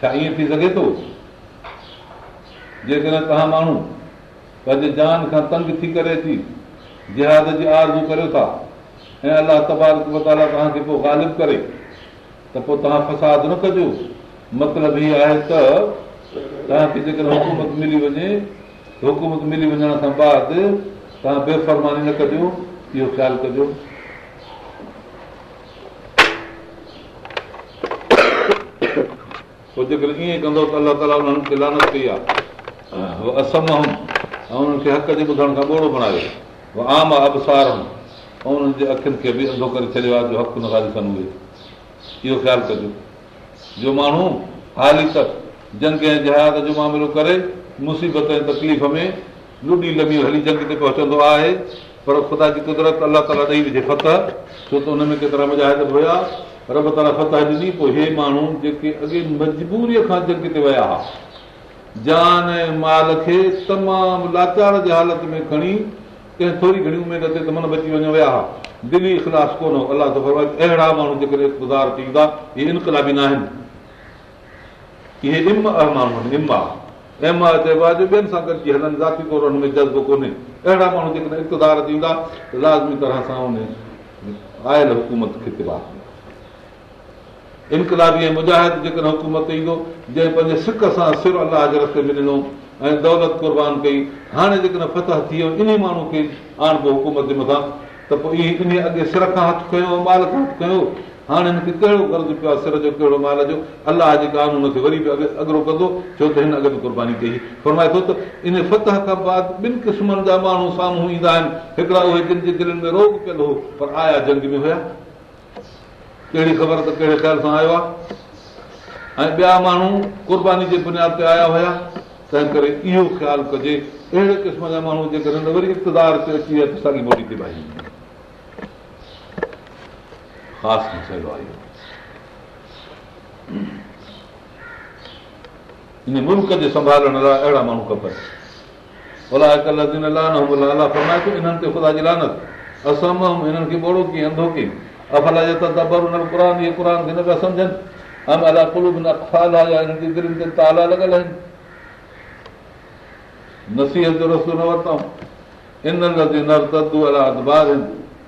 ڇا ائين ٿي سگهي ٿو. جيڪڏهن توهان ماڻهو پنهنجي جان کان تنگ ٿي ڪري اچي جهاد جي آرزو ڪريو ٿا ۽ الله تبارڪ متالا توهان کي پوءِ غالب ڪري ته پوءِ توهان فساد نه ڪجو. مطلب هيءَ آهي ته توهان کي جيڪڏهن حڪومت ملي وڃي حڪومت ملي وڃڻ کان بعد توهان بيفرماني نه ڪجو اهو خيال ڪجو پوءِ جيڪڏهن ائين ڪندو ته الله تالا انهن کي لعنت ڪئي آهي. آسام ۽ انهن کي حق جي ٻڌڻ کان ٻوڙو اکين کي به انڌو ڪري ڇڏيو آهي جو حق نٿا ڏسن اهي اهو خيال ڪجو. جو ماڻهو حالي ته جنگ ۽ جهاد جو معاملو ڪري مصيبت ۽ تڪليف ۾ لڏي لمي هلي جنگ تي پهچندو آهي پر خدا جي قدرت الله تالا ڏيئي وجهي فتح ڇو ته هن ۾ ڪيترا مجاهد هئا رب تالا فتح ڏني پوءِ هي ماڻهو جيڪي اڳي مجبوريءَ کان جنگ تي ويا هئا جان ۽ مال کي تمام لاچار جي حالت ۾ کڻي ڪنهن ٿوري گهڻي اميد تي ته من بچي وڃو ويا هئا. دلي اخلاص ڪونه هو الله اهڙا ماڻهو جيڪڏهن گذار ٿي ايندا اهي انڪلابي نه آهن. اهي ام ماڻهو آهن اما اما چئبو آهي جو ٻين سان گڏجي هلن ذاتي طور هن ۾ جذبو ڪونهي. اهڙا ماڻهو جيڪڏهن اقتدار ٿيندا ته لازمي طرح سان ان آيل حڪومت کي تباهه انڪلابي ۽ مجاهد جيڪڏهن حڪومت ايندو جنهن پنهنجي سڪ سان سر الله جي رستي ۾ ڏنو ۽ دولت قربان ڪئي هاڻي جيڪڏهن فتح ٿي ويو ان ماڻهو کي آڻبو حڪومت جي مٿان ته پوءِ اهي ان اڳي سر کان هٿ ڪيو مال کان هٿ ڪيو هاڻي هن کي ڪهڙو قرض پيو آهي سر جو ڪهڙو مال جو الله جي قانون کي وري به اڳرو ڪندو ڇو ته هن اڳ قرباني ڪئي فرمائي ٿو ته ان فتح کان بعد ٻن قسمن جا ماڻهو سامهون ايندا آهن هڪڙا اهي جن جي دلن ۾ روڳ پيل هو پر آيا جنگ ۾ هئا ڪهڙي خبر ته ڪهڙي خيال سان آيو آهي؟ ۽ ٻيا ماڻهو قرباني جي بنياد تي آيا هئا تنهن ڪري اهو خيال ڪجي اهڙي قسم جا ماڻهو جيڪڏهن وري اقتدار تي اچي ويا ته ساڳي موٽي ٿي ڀائي خاص مسئلو آهي ان ملڪ جي سنڀالڻ لاءِ اهڙا ماڻهو کپن. الله فرمائي ٿو انهن تي خدا جي لعنت. آسام هنن کي ٻوڙو ڪئي انڌو ڪئي ته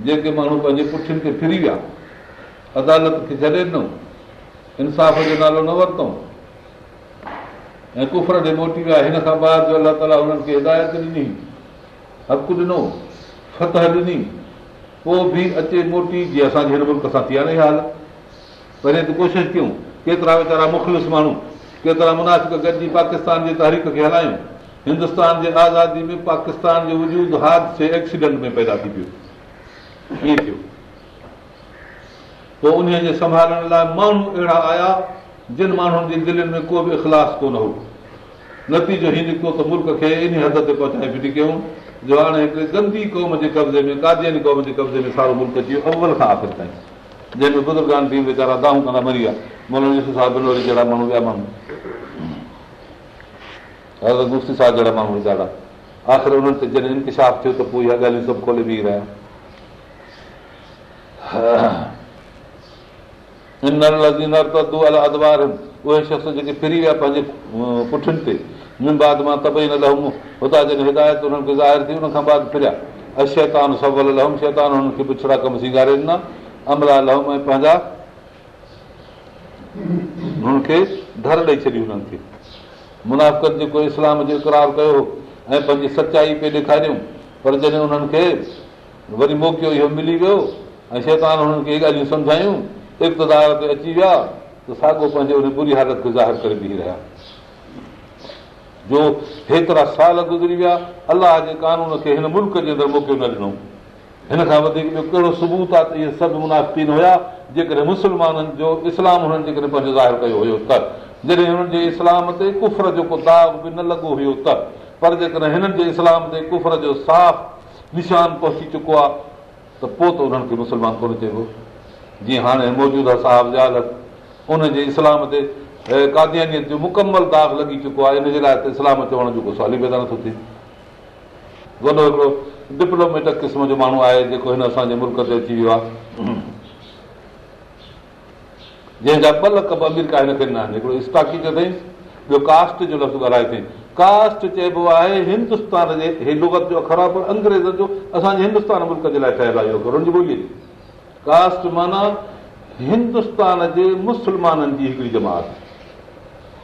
جيڪي ماڻهو پنهنجي پٺين کي ڦري ويا عدالت کي ڇڏي ڏنو انصاف جو نالو نه ورتئون ۽ ڪفر ڏي موٽي ويا هن کان بعد الله تالا هنن کي هدايت ڏني حق ڏنو فتح ڏني پوءِ به اچي موٽي جيئن اسان جي هن ملڪ سان ٿي آهي نه حال پهريون ته ڪوشش ڪيون ڪيترا ويچارا مخلص ماڻهو ڪيترا مناسب گڏجي پاڪستان جي تاريخ کي هلايون هندستان جي آزادي ۾ پاڪستان جو وجود حادثي ايڪسيڊنٽ ۾ پيدا ٿي پيو ائين ٿيو پوءِ ان جي سنڀالڻ لاءِ ماڻهو اهڙا آيا جن ماڻهن جي دلن ۾ ڪو به اخلاص ڪونه هو نتيجو هيءُ نڪتو ته ملڪ کي ان حد تي پهچائي ڦٽي ڪيون جو هاڻي هڪڙي گندي قوم جي قبضي ۾ ڪادياني قوم جي قبضي ۾ سارو ملڪ اچي ويو اول کان آخر تائين. جنهن ۾ بزرگان ٿي ويچارا دائون ڪندا مري ويا. موهن صاحب بنوري جهڙا ماڻهو ٻيا ماڻهو. مفتي صاحب جهڙا ماڻهو ويچارا آخر انهن تي جڏهن انتشاف ٿيو ته پوءِ اها ڳالهيون سڀ کولي بيهه رهيا. اهي شخص جيڪي ڦري ويا پنهنجي پٺين تي مان نه لهم هتان جڏهن هدايت هنن کي ظاهر ٿي هن کان بعد فريا اشيتان سول لهم شيطان هنن کي پڇڙا ڪم سيگاري ڏنا املا لهم ۽ پنهنجا هنن کي ڌر ڏيئي ڇڏي هنن کي منافت جيڪو اسلام جو اقرار ڪيو ۽ پنهنجي سچائي پي ڏيکاريون پر جڏهن هنن کي وري موقعو اهو ملي ويو ۽ شيطان هنن کي اهي ڳالهيون سمجهايون اقتدار تي اچي ويا ته ساڳيو پنهنجي ان بري حالت کي ظاهر ڪري بيهه رهيا جو هيترا سال گذري ويا الله جي قانون کي هن ملڪ جي اندر موقعو نه ڏنو. هن کان وڌيڪ ٻيو ڪهڙو ثبوت آهي ته اهي سڀ منافن هئا جيڪڏهن مسلمانن جو اسلام هنن جيڪڏهن پنهنجو ظاهر ڪيو هيو ته. جڏهن هنن جي اسلام تي ڪفر جو ڪو داگ به نه لڳو هيو ته. پر جيڪڏهن هنن جي اسلام تي ڪفر جو صاف نشان پهچي چڪو آهي ته پوءِ ته انهن کي مسلمان ڪونه چئبو. جيئن هاڻي موجوده صاحب جال ان جي اسلام تي ڪاديانيت جو مڪمل داگ لڳي چڪو آهي ان جي لاءِ ته اسلام چوڻ جو ڪو سوال پيدا نٿو ٿئي وڏو هڪڙو ڊپلوميٽڪ قسم جو ماڻهو آهي جيڪو هن اسان جي ملڪ تي اچي ويو آهي جنهن جا ٻه لک آمريڪا هن کي نه آهن هڪڙو سٽاڪي جو اٿئي ٻيو ڪاسٽ جو لفظ ڳالهائي اٿئي ڪاسٽ چئبو آهي هندستان جي هي لگت جو اسان جي هندستان ملڪ جي لاءِ ٺهيل آهي اهو جي ٻوليءَ ڪاسٽ معنيٰ هندستان جي مسلمانن جي هڪڙي جماعت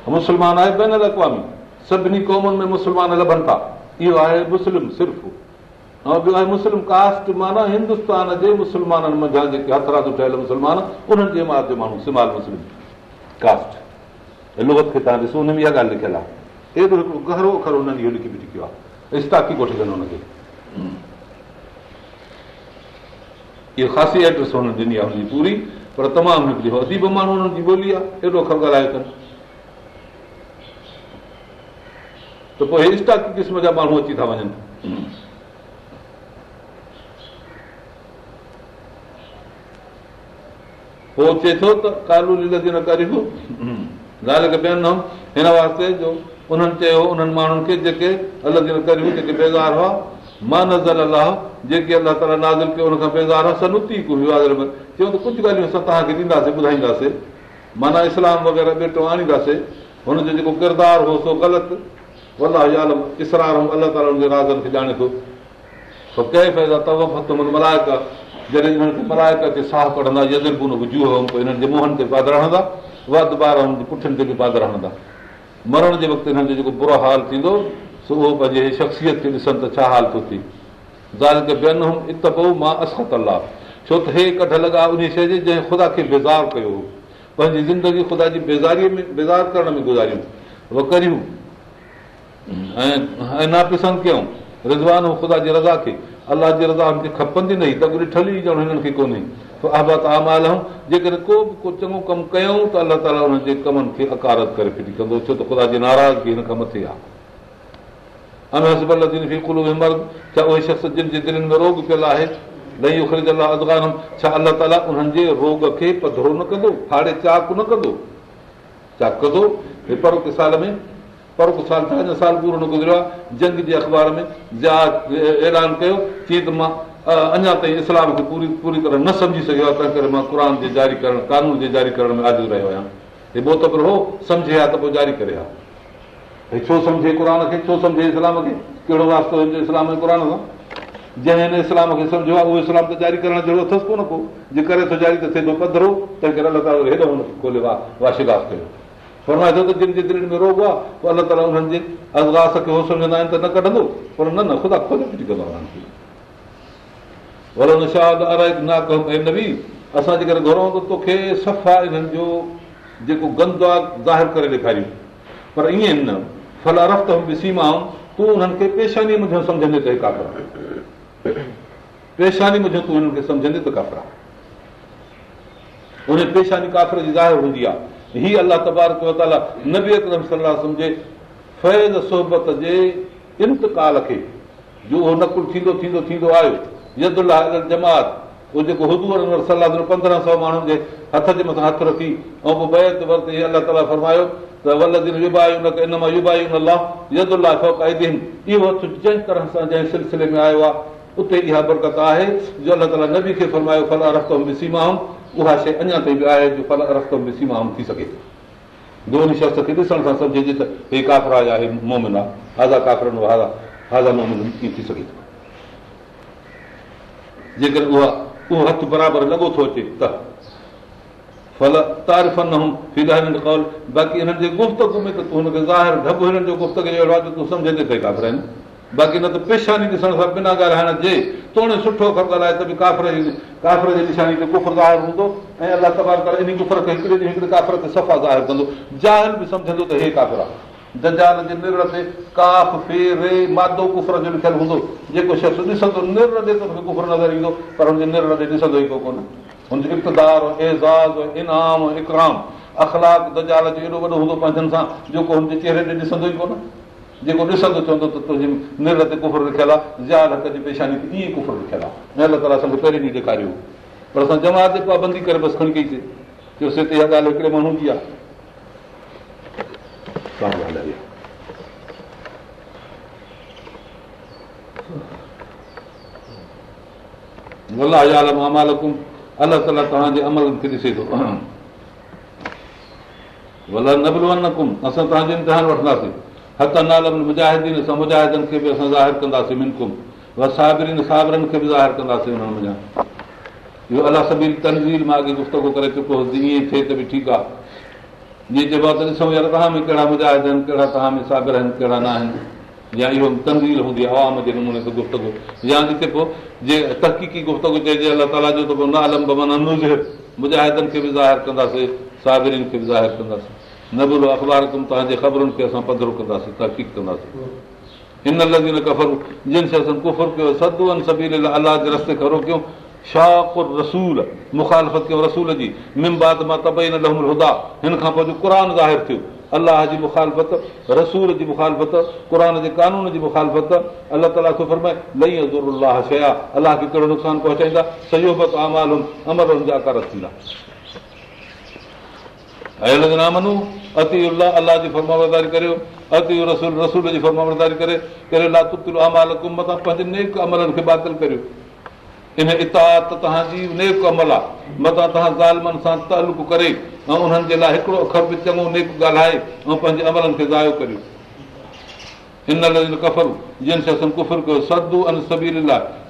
مسلمان آهي بين اقوامي. سڀني قومن ۾ مسلمان لڀن ٿا اهو آهي مسلم صرف. ۽ ٻيو آهي مسلم ڪاسٽ معنيٰ هندستان جي مسلمانن منجهان جيڪي هٿراتون ٺهيل مسلمان انهن جي جماعت جو ماڻهو اسمال مسلم ڪاسٽ. لگت کي توهان ڏسو هن ۾ اها ڳالهه لکيل آهي. ايڏو هڪڙو گهرو اکر هنن اهو لکي به ڪيو آهي. استاڪي ڪوٺي ڪن هن کي اهو خاسي ايڊريس هنن ڏني آهي هن جي پوري پر تمام هڪڙي عجيب ماڻهو هنن جي ٻولي آهي. ايڏو اکر ڳالهائي اٿن ته پوءِ هي سٽاڪي قسم جا ماڻهو اچي ٿا وڃن پوءِ چئي ٿو ته قانوني لڳي نه ڪري ڳالهه کي ٻين هن واسطي جو انهن چيو انهن ماڻهن کي جيڪي الڳ نه ڪريون جيڪي بيزار هئا مان نظر الله جيڪي الله تالا نازل ڪيو هن کان بيزار آهي سنتي ۾ چيون ته ڪجهه ڳالهيون اسان توهان کي ڏينداسين ٻڌائينداسين معنيٰ اسلام وغيره ٻيٽو آڻينداسين هن جو جيڪو ڪردار هو سو غلط الله اسرار الله تالا هن جي رازن کي ڄاڻي ٿو ڪنهن فائدا توفت ملايڪ جڏهن هنن کي ملايڪ کي ساهه پوءِ جي منهنن تي پاد رهندا وڌ ٻار هنن جي پٺين تي به پاد رهندا مرڻ جي وقت هنن جو جيڪو برو حال ٿيندو سو اهو پنهنجي شخصيت کي ڏسن ته ڇا حال ٿو ٿئي زال کي ٻين هم ات پوءِ مان است الله ڇو ته هي ڪڍ لڳا ان شيءِ جي جنهن خدا کي بيزار ڪيو هو پنهنجي زندگي خدا جي بيزاريءَ ۾ بيزار ڪرڻ ۾ گزاريون ڪريون ۽ ناپسند ڪيون رضوان خدا جي رضا کي. الله جي رضا هن کي کپندي نه ته ٺلي ڄڻ هنن کي ڪونهي. آباد آمال جيڪڏهن ڪو به ڪو چڱو ڪم ڪيون ته الله تالا هنن جي ڪمن کي اڪارت ڪري ڦٽي ڪندو. ڇو ته خدا جي ناراضگي هن کان مٿي آهي. ڇا اهي شخص جن جي دلن ۾ روڳ پيل آهي؟ ڇا الله تالا انهن جي روڳ کي پڌرو نه ڪندو؟ ڦاڙي چاڪ نه ڪندو؟ چاڪ ڪندو؟ پروڪ سال ۾ پروڪ سال ڇا سال پورو نه آهي جنگ جي اخبار ۾ اعلان ڪيو چئي ته مان اڃا تائين اسلام کي پوري پوري طرح نه سمجهي سگهيو آهي تنهن ڪري مان قر جي جاري ڪرڻ قانون جي جاري ڪرڻ ۾ آزر رهيو آهيان هي بوتڪ هو سمجهي ها ته پوءِ جاري ڪري ها ڇو سمجهي قر کي ڇو سمجهي اسلام کي ڪهڙو واستو اسلام ۽ قر سان جنهن هن اسلام کي سمجهو آهي اهو اسلام ته جاري ڪرڻ جهڙو اٿس ڪونه ڪو جي ڪري ٿو جاري ته ٿئي ٿو پڌرو تنهن ڪري الله تالا هيڏو هن کي کولي واشگاس ڪيو فرمائي ٿو ته جن جي دل ۾ روڳ آهي پوءِ الله تالا هنن جي ازگاس کي اهو سمجهندا آهن ته نه ڪڍندو پر نه نه خدا کولي ڦٽي ڪندو آهي نبي اسان جيڪر گهرون ته توکي صفا انهن جو جيڪو گند آهي ظاهر ڪري ڏيکاريون پر ائين نه ڦل رفت ڏسي مان تون هنن کي پيشاني منهنجو سمجهندي ته ڪافر پيشاني منهنجو تون هنن کي سمجهندي ته ڪافر ان پيشاني ڪافر جي ظاهر هوندي آهي هيءَ الله تبارڪ نبي اڪرم صلاح سمجهي فيز سوهبت جي انتڪال کي جو اهو نقل ٿيندو ٿيندو ٿيندو آيو يدلا جماعت اهو جيڪو هدور صلاح پندرهن سؤ ماڻهن جي هٿ جي مٿان هٿ رکي ۽ پوءِ بيت ورتي الله تالا فرمايو ته ولدن يبايون ان مان يبايون الله يدلا اهو هٿ جنهن طرح سان جنهن سلسلي ۾ آيو آهي اتي اها برڪت آهي جو الله تالا نبي کي فرمايو ڦل رستو ڏسي ماڻهو اها شيءِ اڃا تائين به آهي جو ڦل رستو ڏسي ماڻهو ٿي سگهي. ٿو دون شخص کي ڏسڻ سان سمجهي ته هي ڪافرا يا هي مومن آهي. هازا ڪافرن هازا هازا مومن ڪيئن ٿي سگهي. ٿو جيڪر اها اهو هٿ برابر لڳو ٿو اچي ته ڦل تعريف باقي هنن جي گفتگ ۾ ته تون هن کي ظاهر ڍب هنن جو گفتگ اهڙو آهي تون سمجهندي پئي ڪافر آهن باقي نه ته پيشاني ڏسڻ سان بنا ڳالهائڻ جي توڙي سٺو خبر ڳالهائي ته به ڪافر ڪافر جي نشاني تي گفر ظاهر هوندو ۽ الله تبار ڪري ان گفر کي هڪڙي ڏينهن هڪڙي ڪافر تي صفا ظاهر ڪندو. ظاهر به سمجهندو ته هي ڪافر آهي. ري مادو ڪفر جو لکيل هوندو. جيڪو شخص ڏسندو نر ڏي ته ڪفر نظر ايندو پر هن جي نر ڏي ڏسندو ئي ڪونه. هن جو اقتدار اعزاز انعام اڪرام اخلاڪ دجال جو ايڏو وڏو هوندو پنهنجن سان جيڪو هن جي چهري تي ڏسندو ئي ڪونه جيڪو ڏسندو چوندو ته تنهنجي تي لکيل آهي حق جي پيشاني تي ائين ڪفر لکيل آهي الله تالا اسان کي پهرين ڏينهن ڏيکاريو پر اسان جماعت جي پابندي ڪري بس کڻي ڪئيسين هڪڙي ماڻهو جي آهي توهان جو امتحان وٺنداسين نال مجاهدين اسان مجاهدن کي به اسان ظاهر ڪنداسين منڪم. سابرين سابرن کي به ظاهر ڪنداسين اهو تنزيل مان اڳي گفتگ ڪري چڪو ائين ٿئي ته به ٺيڪ آهي. جيئن چئبو آهي ته ڏسون يار توهان ۾ ڪهڙا مجاهد آهن ڪهڙا توهان ۾ صابر آهن ڪهڙا نه آهن. يا اهو تنزيل هوندي آهي آوام جي نموني تي گفتگ. يا جتي پوءِ جي تحقيقي گفتگ چئجي الله تالا جو ته پوءِ نه الم معنيٰ نزر مجاهدن کي به ظاهر ڪنداسين ساگرين کي به ظاهر ڪنداسين نه اخبار ڪم توهان جي خبرن کي اسان پڌرو ڪنداسين تحقيق ڪنداسين هن لڳي نه ڪفر جن شيءِ ڪفر ڪيو سڌو آهن سڀي الله جي رستي کي روڪيون شاڪر رسول مکالفت ڪيو رسول جي ممباد مان طبعي نه لهمل هدا هن کان پوءِ قر ظاهر ٿيو الله جي مکالفت رسول جي مکالفت قر جي قانون جي مکالفت الله تالا کي فرمائي لئي ازر شيا الله کي ڪهڙو نقصان پهچائيندا سيوبت امال امر جا ڪر ٿيندا پنهنجي نيڪ عملن کي باطل ڪريو. ان اتاد توهان جي نيڪ عمل آهي مٿان توهان ظالمن سان تعلق ڪري ۽ انهن جي لاءِ هڪڙو اکر به چڱو نيڪ ڳالهائي ۽ پنهنجي عملن کي زايو ڪريو ان ڪفر جن شخصن ڪفر ڪيو سڌو ان سبير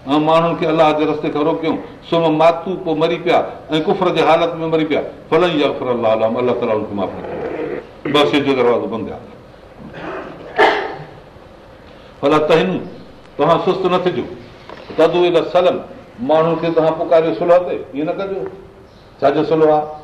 ۽ ماڻهن کي الله جي رستي کان روڪيون سم ماتو پوءِ مري پيا ۽ ڪفر جي حالت ۾ مري پيا. ڦل ئي افر الله الله تالا هن کي معاف نه بس جو دروازو بند آهي ڦل ته هن توهان سست نه ٿجو. تدو ال سلم ماڻهن کي توهان پڪاريو سله تي ائين نه ڪجو. ڇا جو سله؟ آهي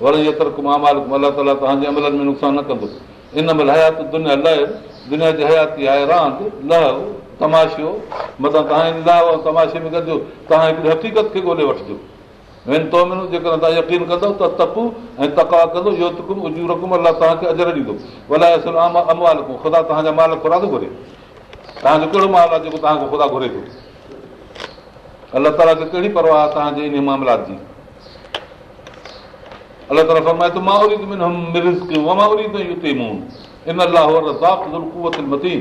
وري مالڪم الله تالا توهان جي عملن ۾ نقصان نه ڪندو ان مهل حيات دنيا لهه دنيا جي حياتي آهي راند لهه تماشو مٿان توهان تماشي ۾ گڏجو توهان هڪڙي حقيقت کي ڳولهي وٺجو. جيڪڏهن توهان يقين ڪندؤ ته تڪو ۽ تڪا ڪندو اهو رقم الله توهان کي اجر ڏيندو. ڀلا اموال خدا توهان جا مال خدا ٿو گهري. توهان جو ڪهڙو مال آهي جيڪو توهان کي خدا گهري ٿو؟ الله تالا کي ڪهڙي پرواهه آهي توهان جي ان ماملات جي الله تالا فرمائي ٿو مان ان متين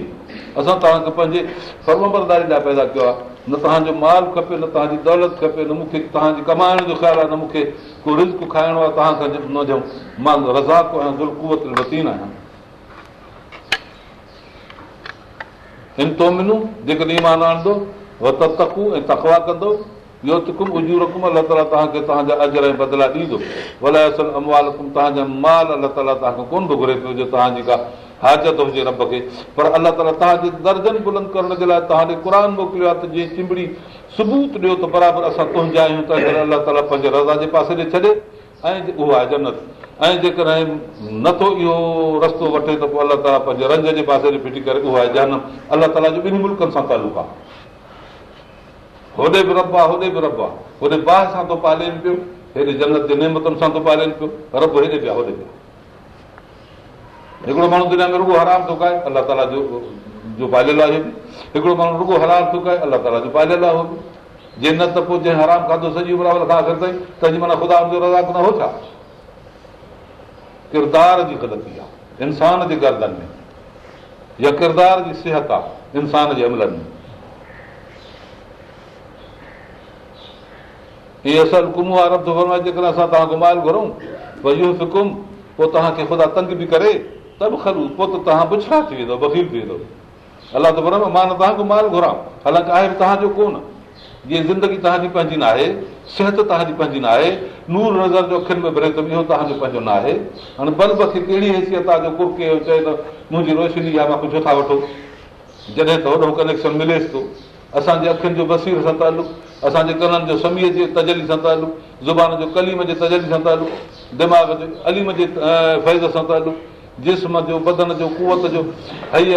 اسان توهان کي پنهنجي فرمبرداري لاءِ پيدا ڪيو آهي نه توهان جو مال کپي نه توهان جي دولت کپي نه مون کي توهان جي ڪمائڻ جو خيال آهي نه مون کي ڪو رسڪ کائڻو آهي توهان کان نه ڏيون مان رزاڪ آهيان دلڪوت متين آهيان هن تو منو جيڪڏهن ايمان آڻندو تڪو ۽ تڪوا ڪندو اهو اجو رقم الله تالا توهان کي توهان جا اجر ۽ بدلا ڏيندو ڀلي مال الله تالا توهان کي ڪونه ٿو گهري پيو جو توهان جي ڪا هازت هجي رب کي پر الله تالا توهان جي درجن بلند ڪرڻ جي لاءِ توهان جي قر موڪليو آهي ته جيئن چمبڙي ثبوت ڏيو ته برابر اسان تنهنجا آهيون ته الله تالا پنهنجي رضا جي پاسي ڏي ڇڏي ۽ اهو آهي جنت ۽ جيڪڏهن نٿو اهو رستو وٺي ته پوءِ الله تالا پنهنجي رنگ جي پاسي ڏي ڦٽي ڪري اهو آهي جنم الله تالا جو ٻنهي ملڪن سان تعلق آهي هوڏي به رب آهي هوڏي به رب آهي هوڏي باهه سان ٿو پالين پيو هيڏي جنت جي نيمتن سان ٿو پالين پيو رب هيڏي پيا هوڏي پيا. هڪڙو ماڻهو دنيا ۾ رڳو حرام ٿو کائي الله تالا جو جو پاليل آهي هڪڙو ماڻهو رڳو حرام ٿو کائي الله تالا جو پاليل آهي جي نه ته پوءِ جنهن حرام کاڌو سڄي تائين تنهنجي معنيٰ خدا جو رضا نه هو ڇا؟ ڪردار جي غلطي آهي انسان جي گردن ۾. يا ڪردار جي صحت آهي انسان جي عملن ۾ توهان کان مال گهرون پوءِ اهو فڪم پوءِ توهان کي خدا تنگ به ڪري ته به کلو پوءِ ته توهان بڇڙا ٿي ويندو بفيل ٿي ويندو الله ته مان نه توهان جو مال گهران حالانڪه آهي توهان جو ڪونه. جيئن زندگي توهان جي پنهنجي نه آهي صحت توهان جي پنهنجي نه آهي نور نظر جو اکين ۾ ڀري ته اهو توهان جو پنهنجو نه آهي کي ڪهڙي حيثيت آهي جو ڪرڪي چئي ته منهنجي روشني آهي مان ڪجهه ٿا وٺو. جڏهن ته وڏو ڪنيڪشن مليس ٿو اسان جي اکين جو بسير سان تعلق اسان جي ڪنن جو سميءَ جي تجلي سان تعلق زبان جو ڪليم جي تجلي سان تعلق دماغ جو اليم جي فيز سان تعلق جسم جو بدن جو ڪوت جو هئي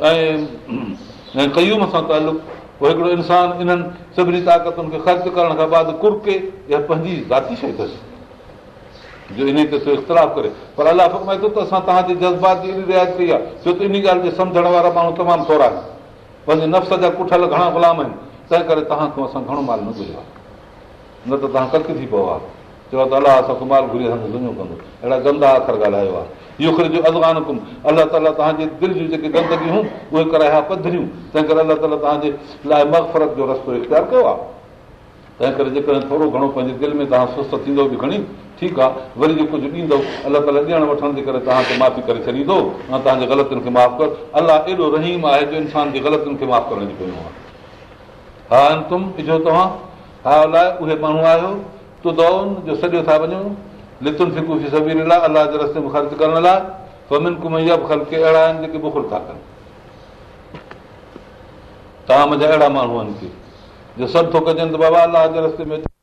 ۽ ڪيوم سان تعلق هڪڙو انسان انهن سڀني طاقتن کي خرچ ڪرڻ کان بعد ڪرڪي اها پنهنجي ذاتي شيءِ اٿس جو ان تي اختلاف ڪري. پر الله فرمائي ٿو ته اسان توهان جي جذبات جي ايڏي رعايت ڪئي آهي ڇو ته ان ڳالهه جي سمجهڻ وارا ماڻهو تمام ٿورا آهن پنهنجي نفس جا ڪٺل گهڻا غلام آهن تنهن ڪري توهان کان اسان گهڻو مال نه گهريو آهي. نه ته توهان ڪلڪ ٿي پيو آهي؟ چيو ته الله اسان کي مال گهري اسان کي دنيو ڪندو. اهڙا گندا اکر ڳالهايو آهي. اهو جو ازگان ڪم الله تالا توهان جي دل جون جيڪي گندگيون اهي ڪرايا پڌريون. تنهن ڪري الله تالا توهان جي لاءِ مگفرت جو رستو اختيار ڪيو آهي تنهن ڪري جيڪڏهن ٿورو گهڻو پنهنجي دل ۾ توهان سست ٿيندو به کڻي ٺيڪ آهي وري جي ڪجهه ڏيندو الله ڏيڻ وٺڻ جي ڪري توهان کي معافي ڪري ڇڏيندو. ۽ توهان جي غلطين کي معاف ڪر. الله ايڏو رهيم آهي جو انسان جي غلطين کي معاف ڪرڻ جي پيو آهي. ها توهان؟ ها الائي اهي ماڻهو آهيو. تون دون جو سڄو ٿا وڃو. لتن ڦڪو في سڀي لاءِ الله جي رستي ۾ خرچ ڪرڻ لاءِ. فمن ڪمييا به خلڪي اهڙا آهن جيڪي بکر ٿا ڪن. توهان منهنجا اهڙا ماڻهو آهن ڪه جو سڀ ٿو ڪجن ته بابا الله جي رستي ۾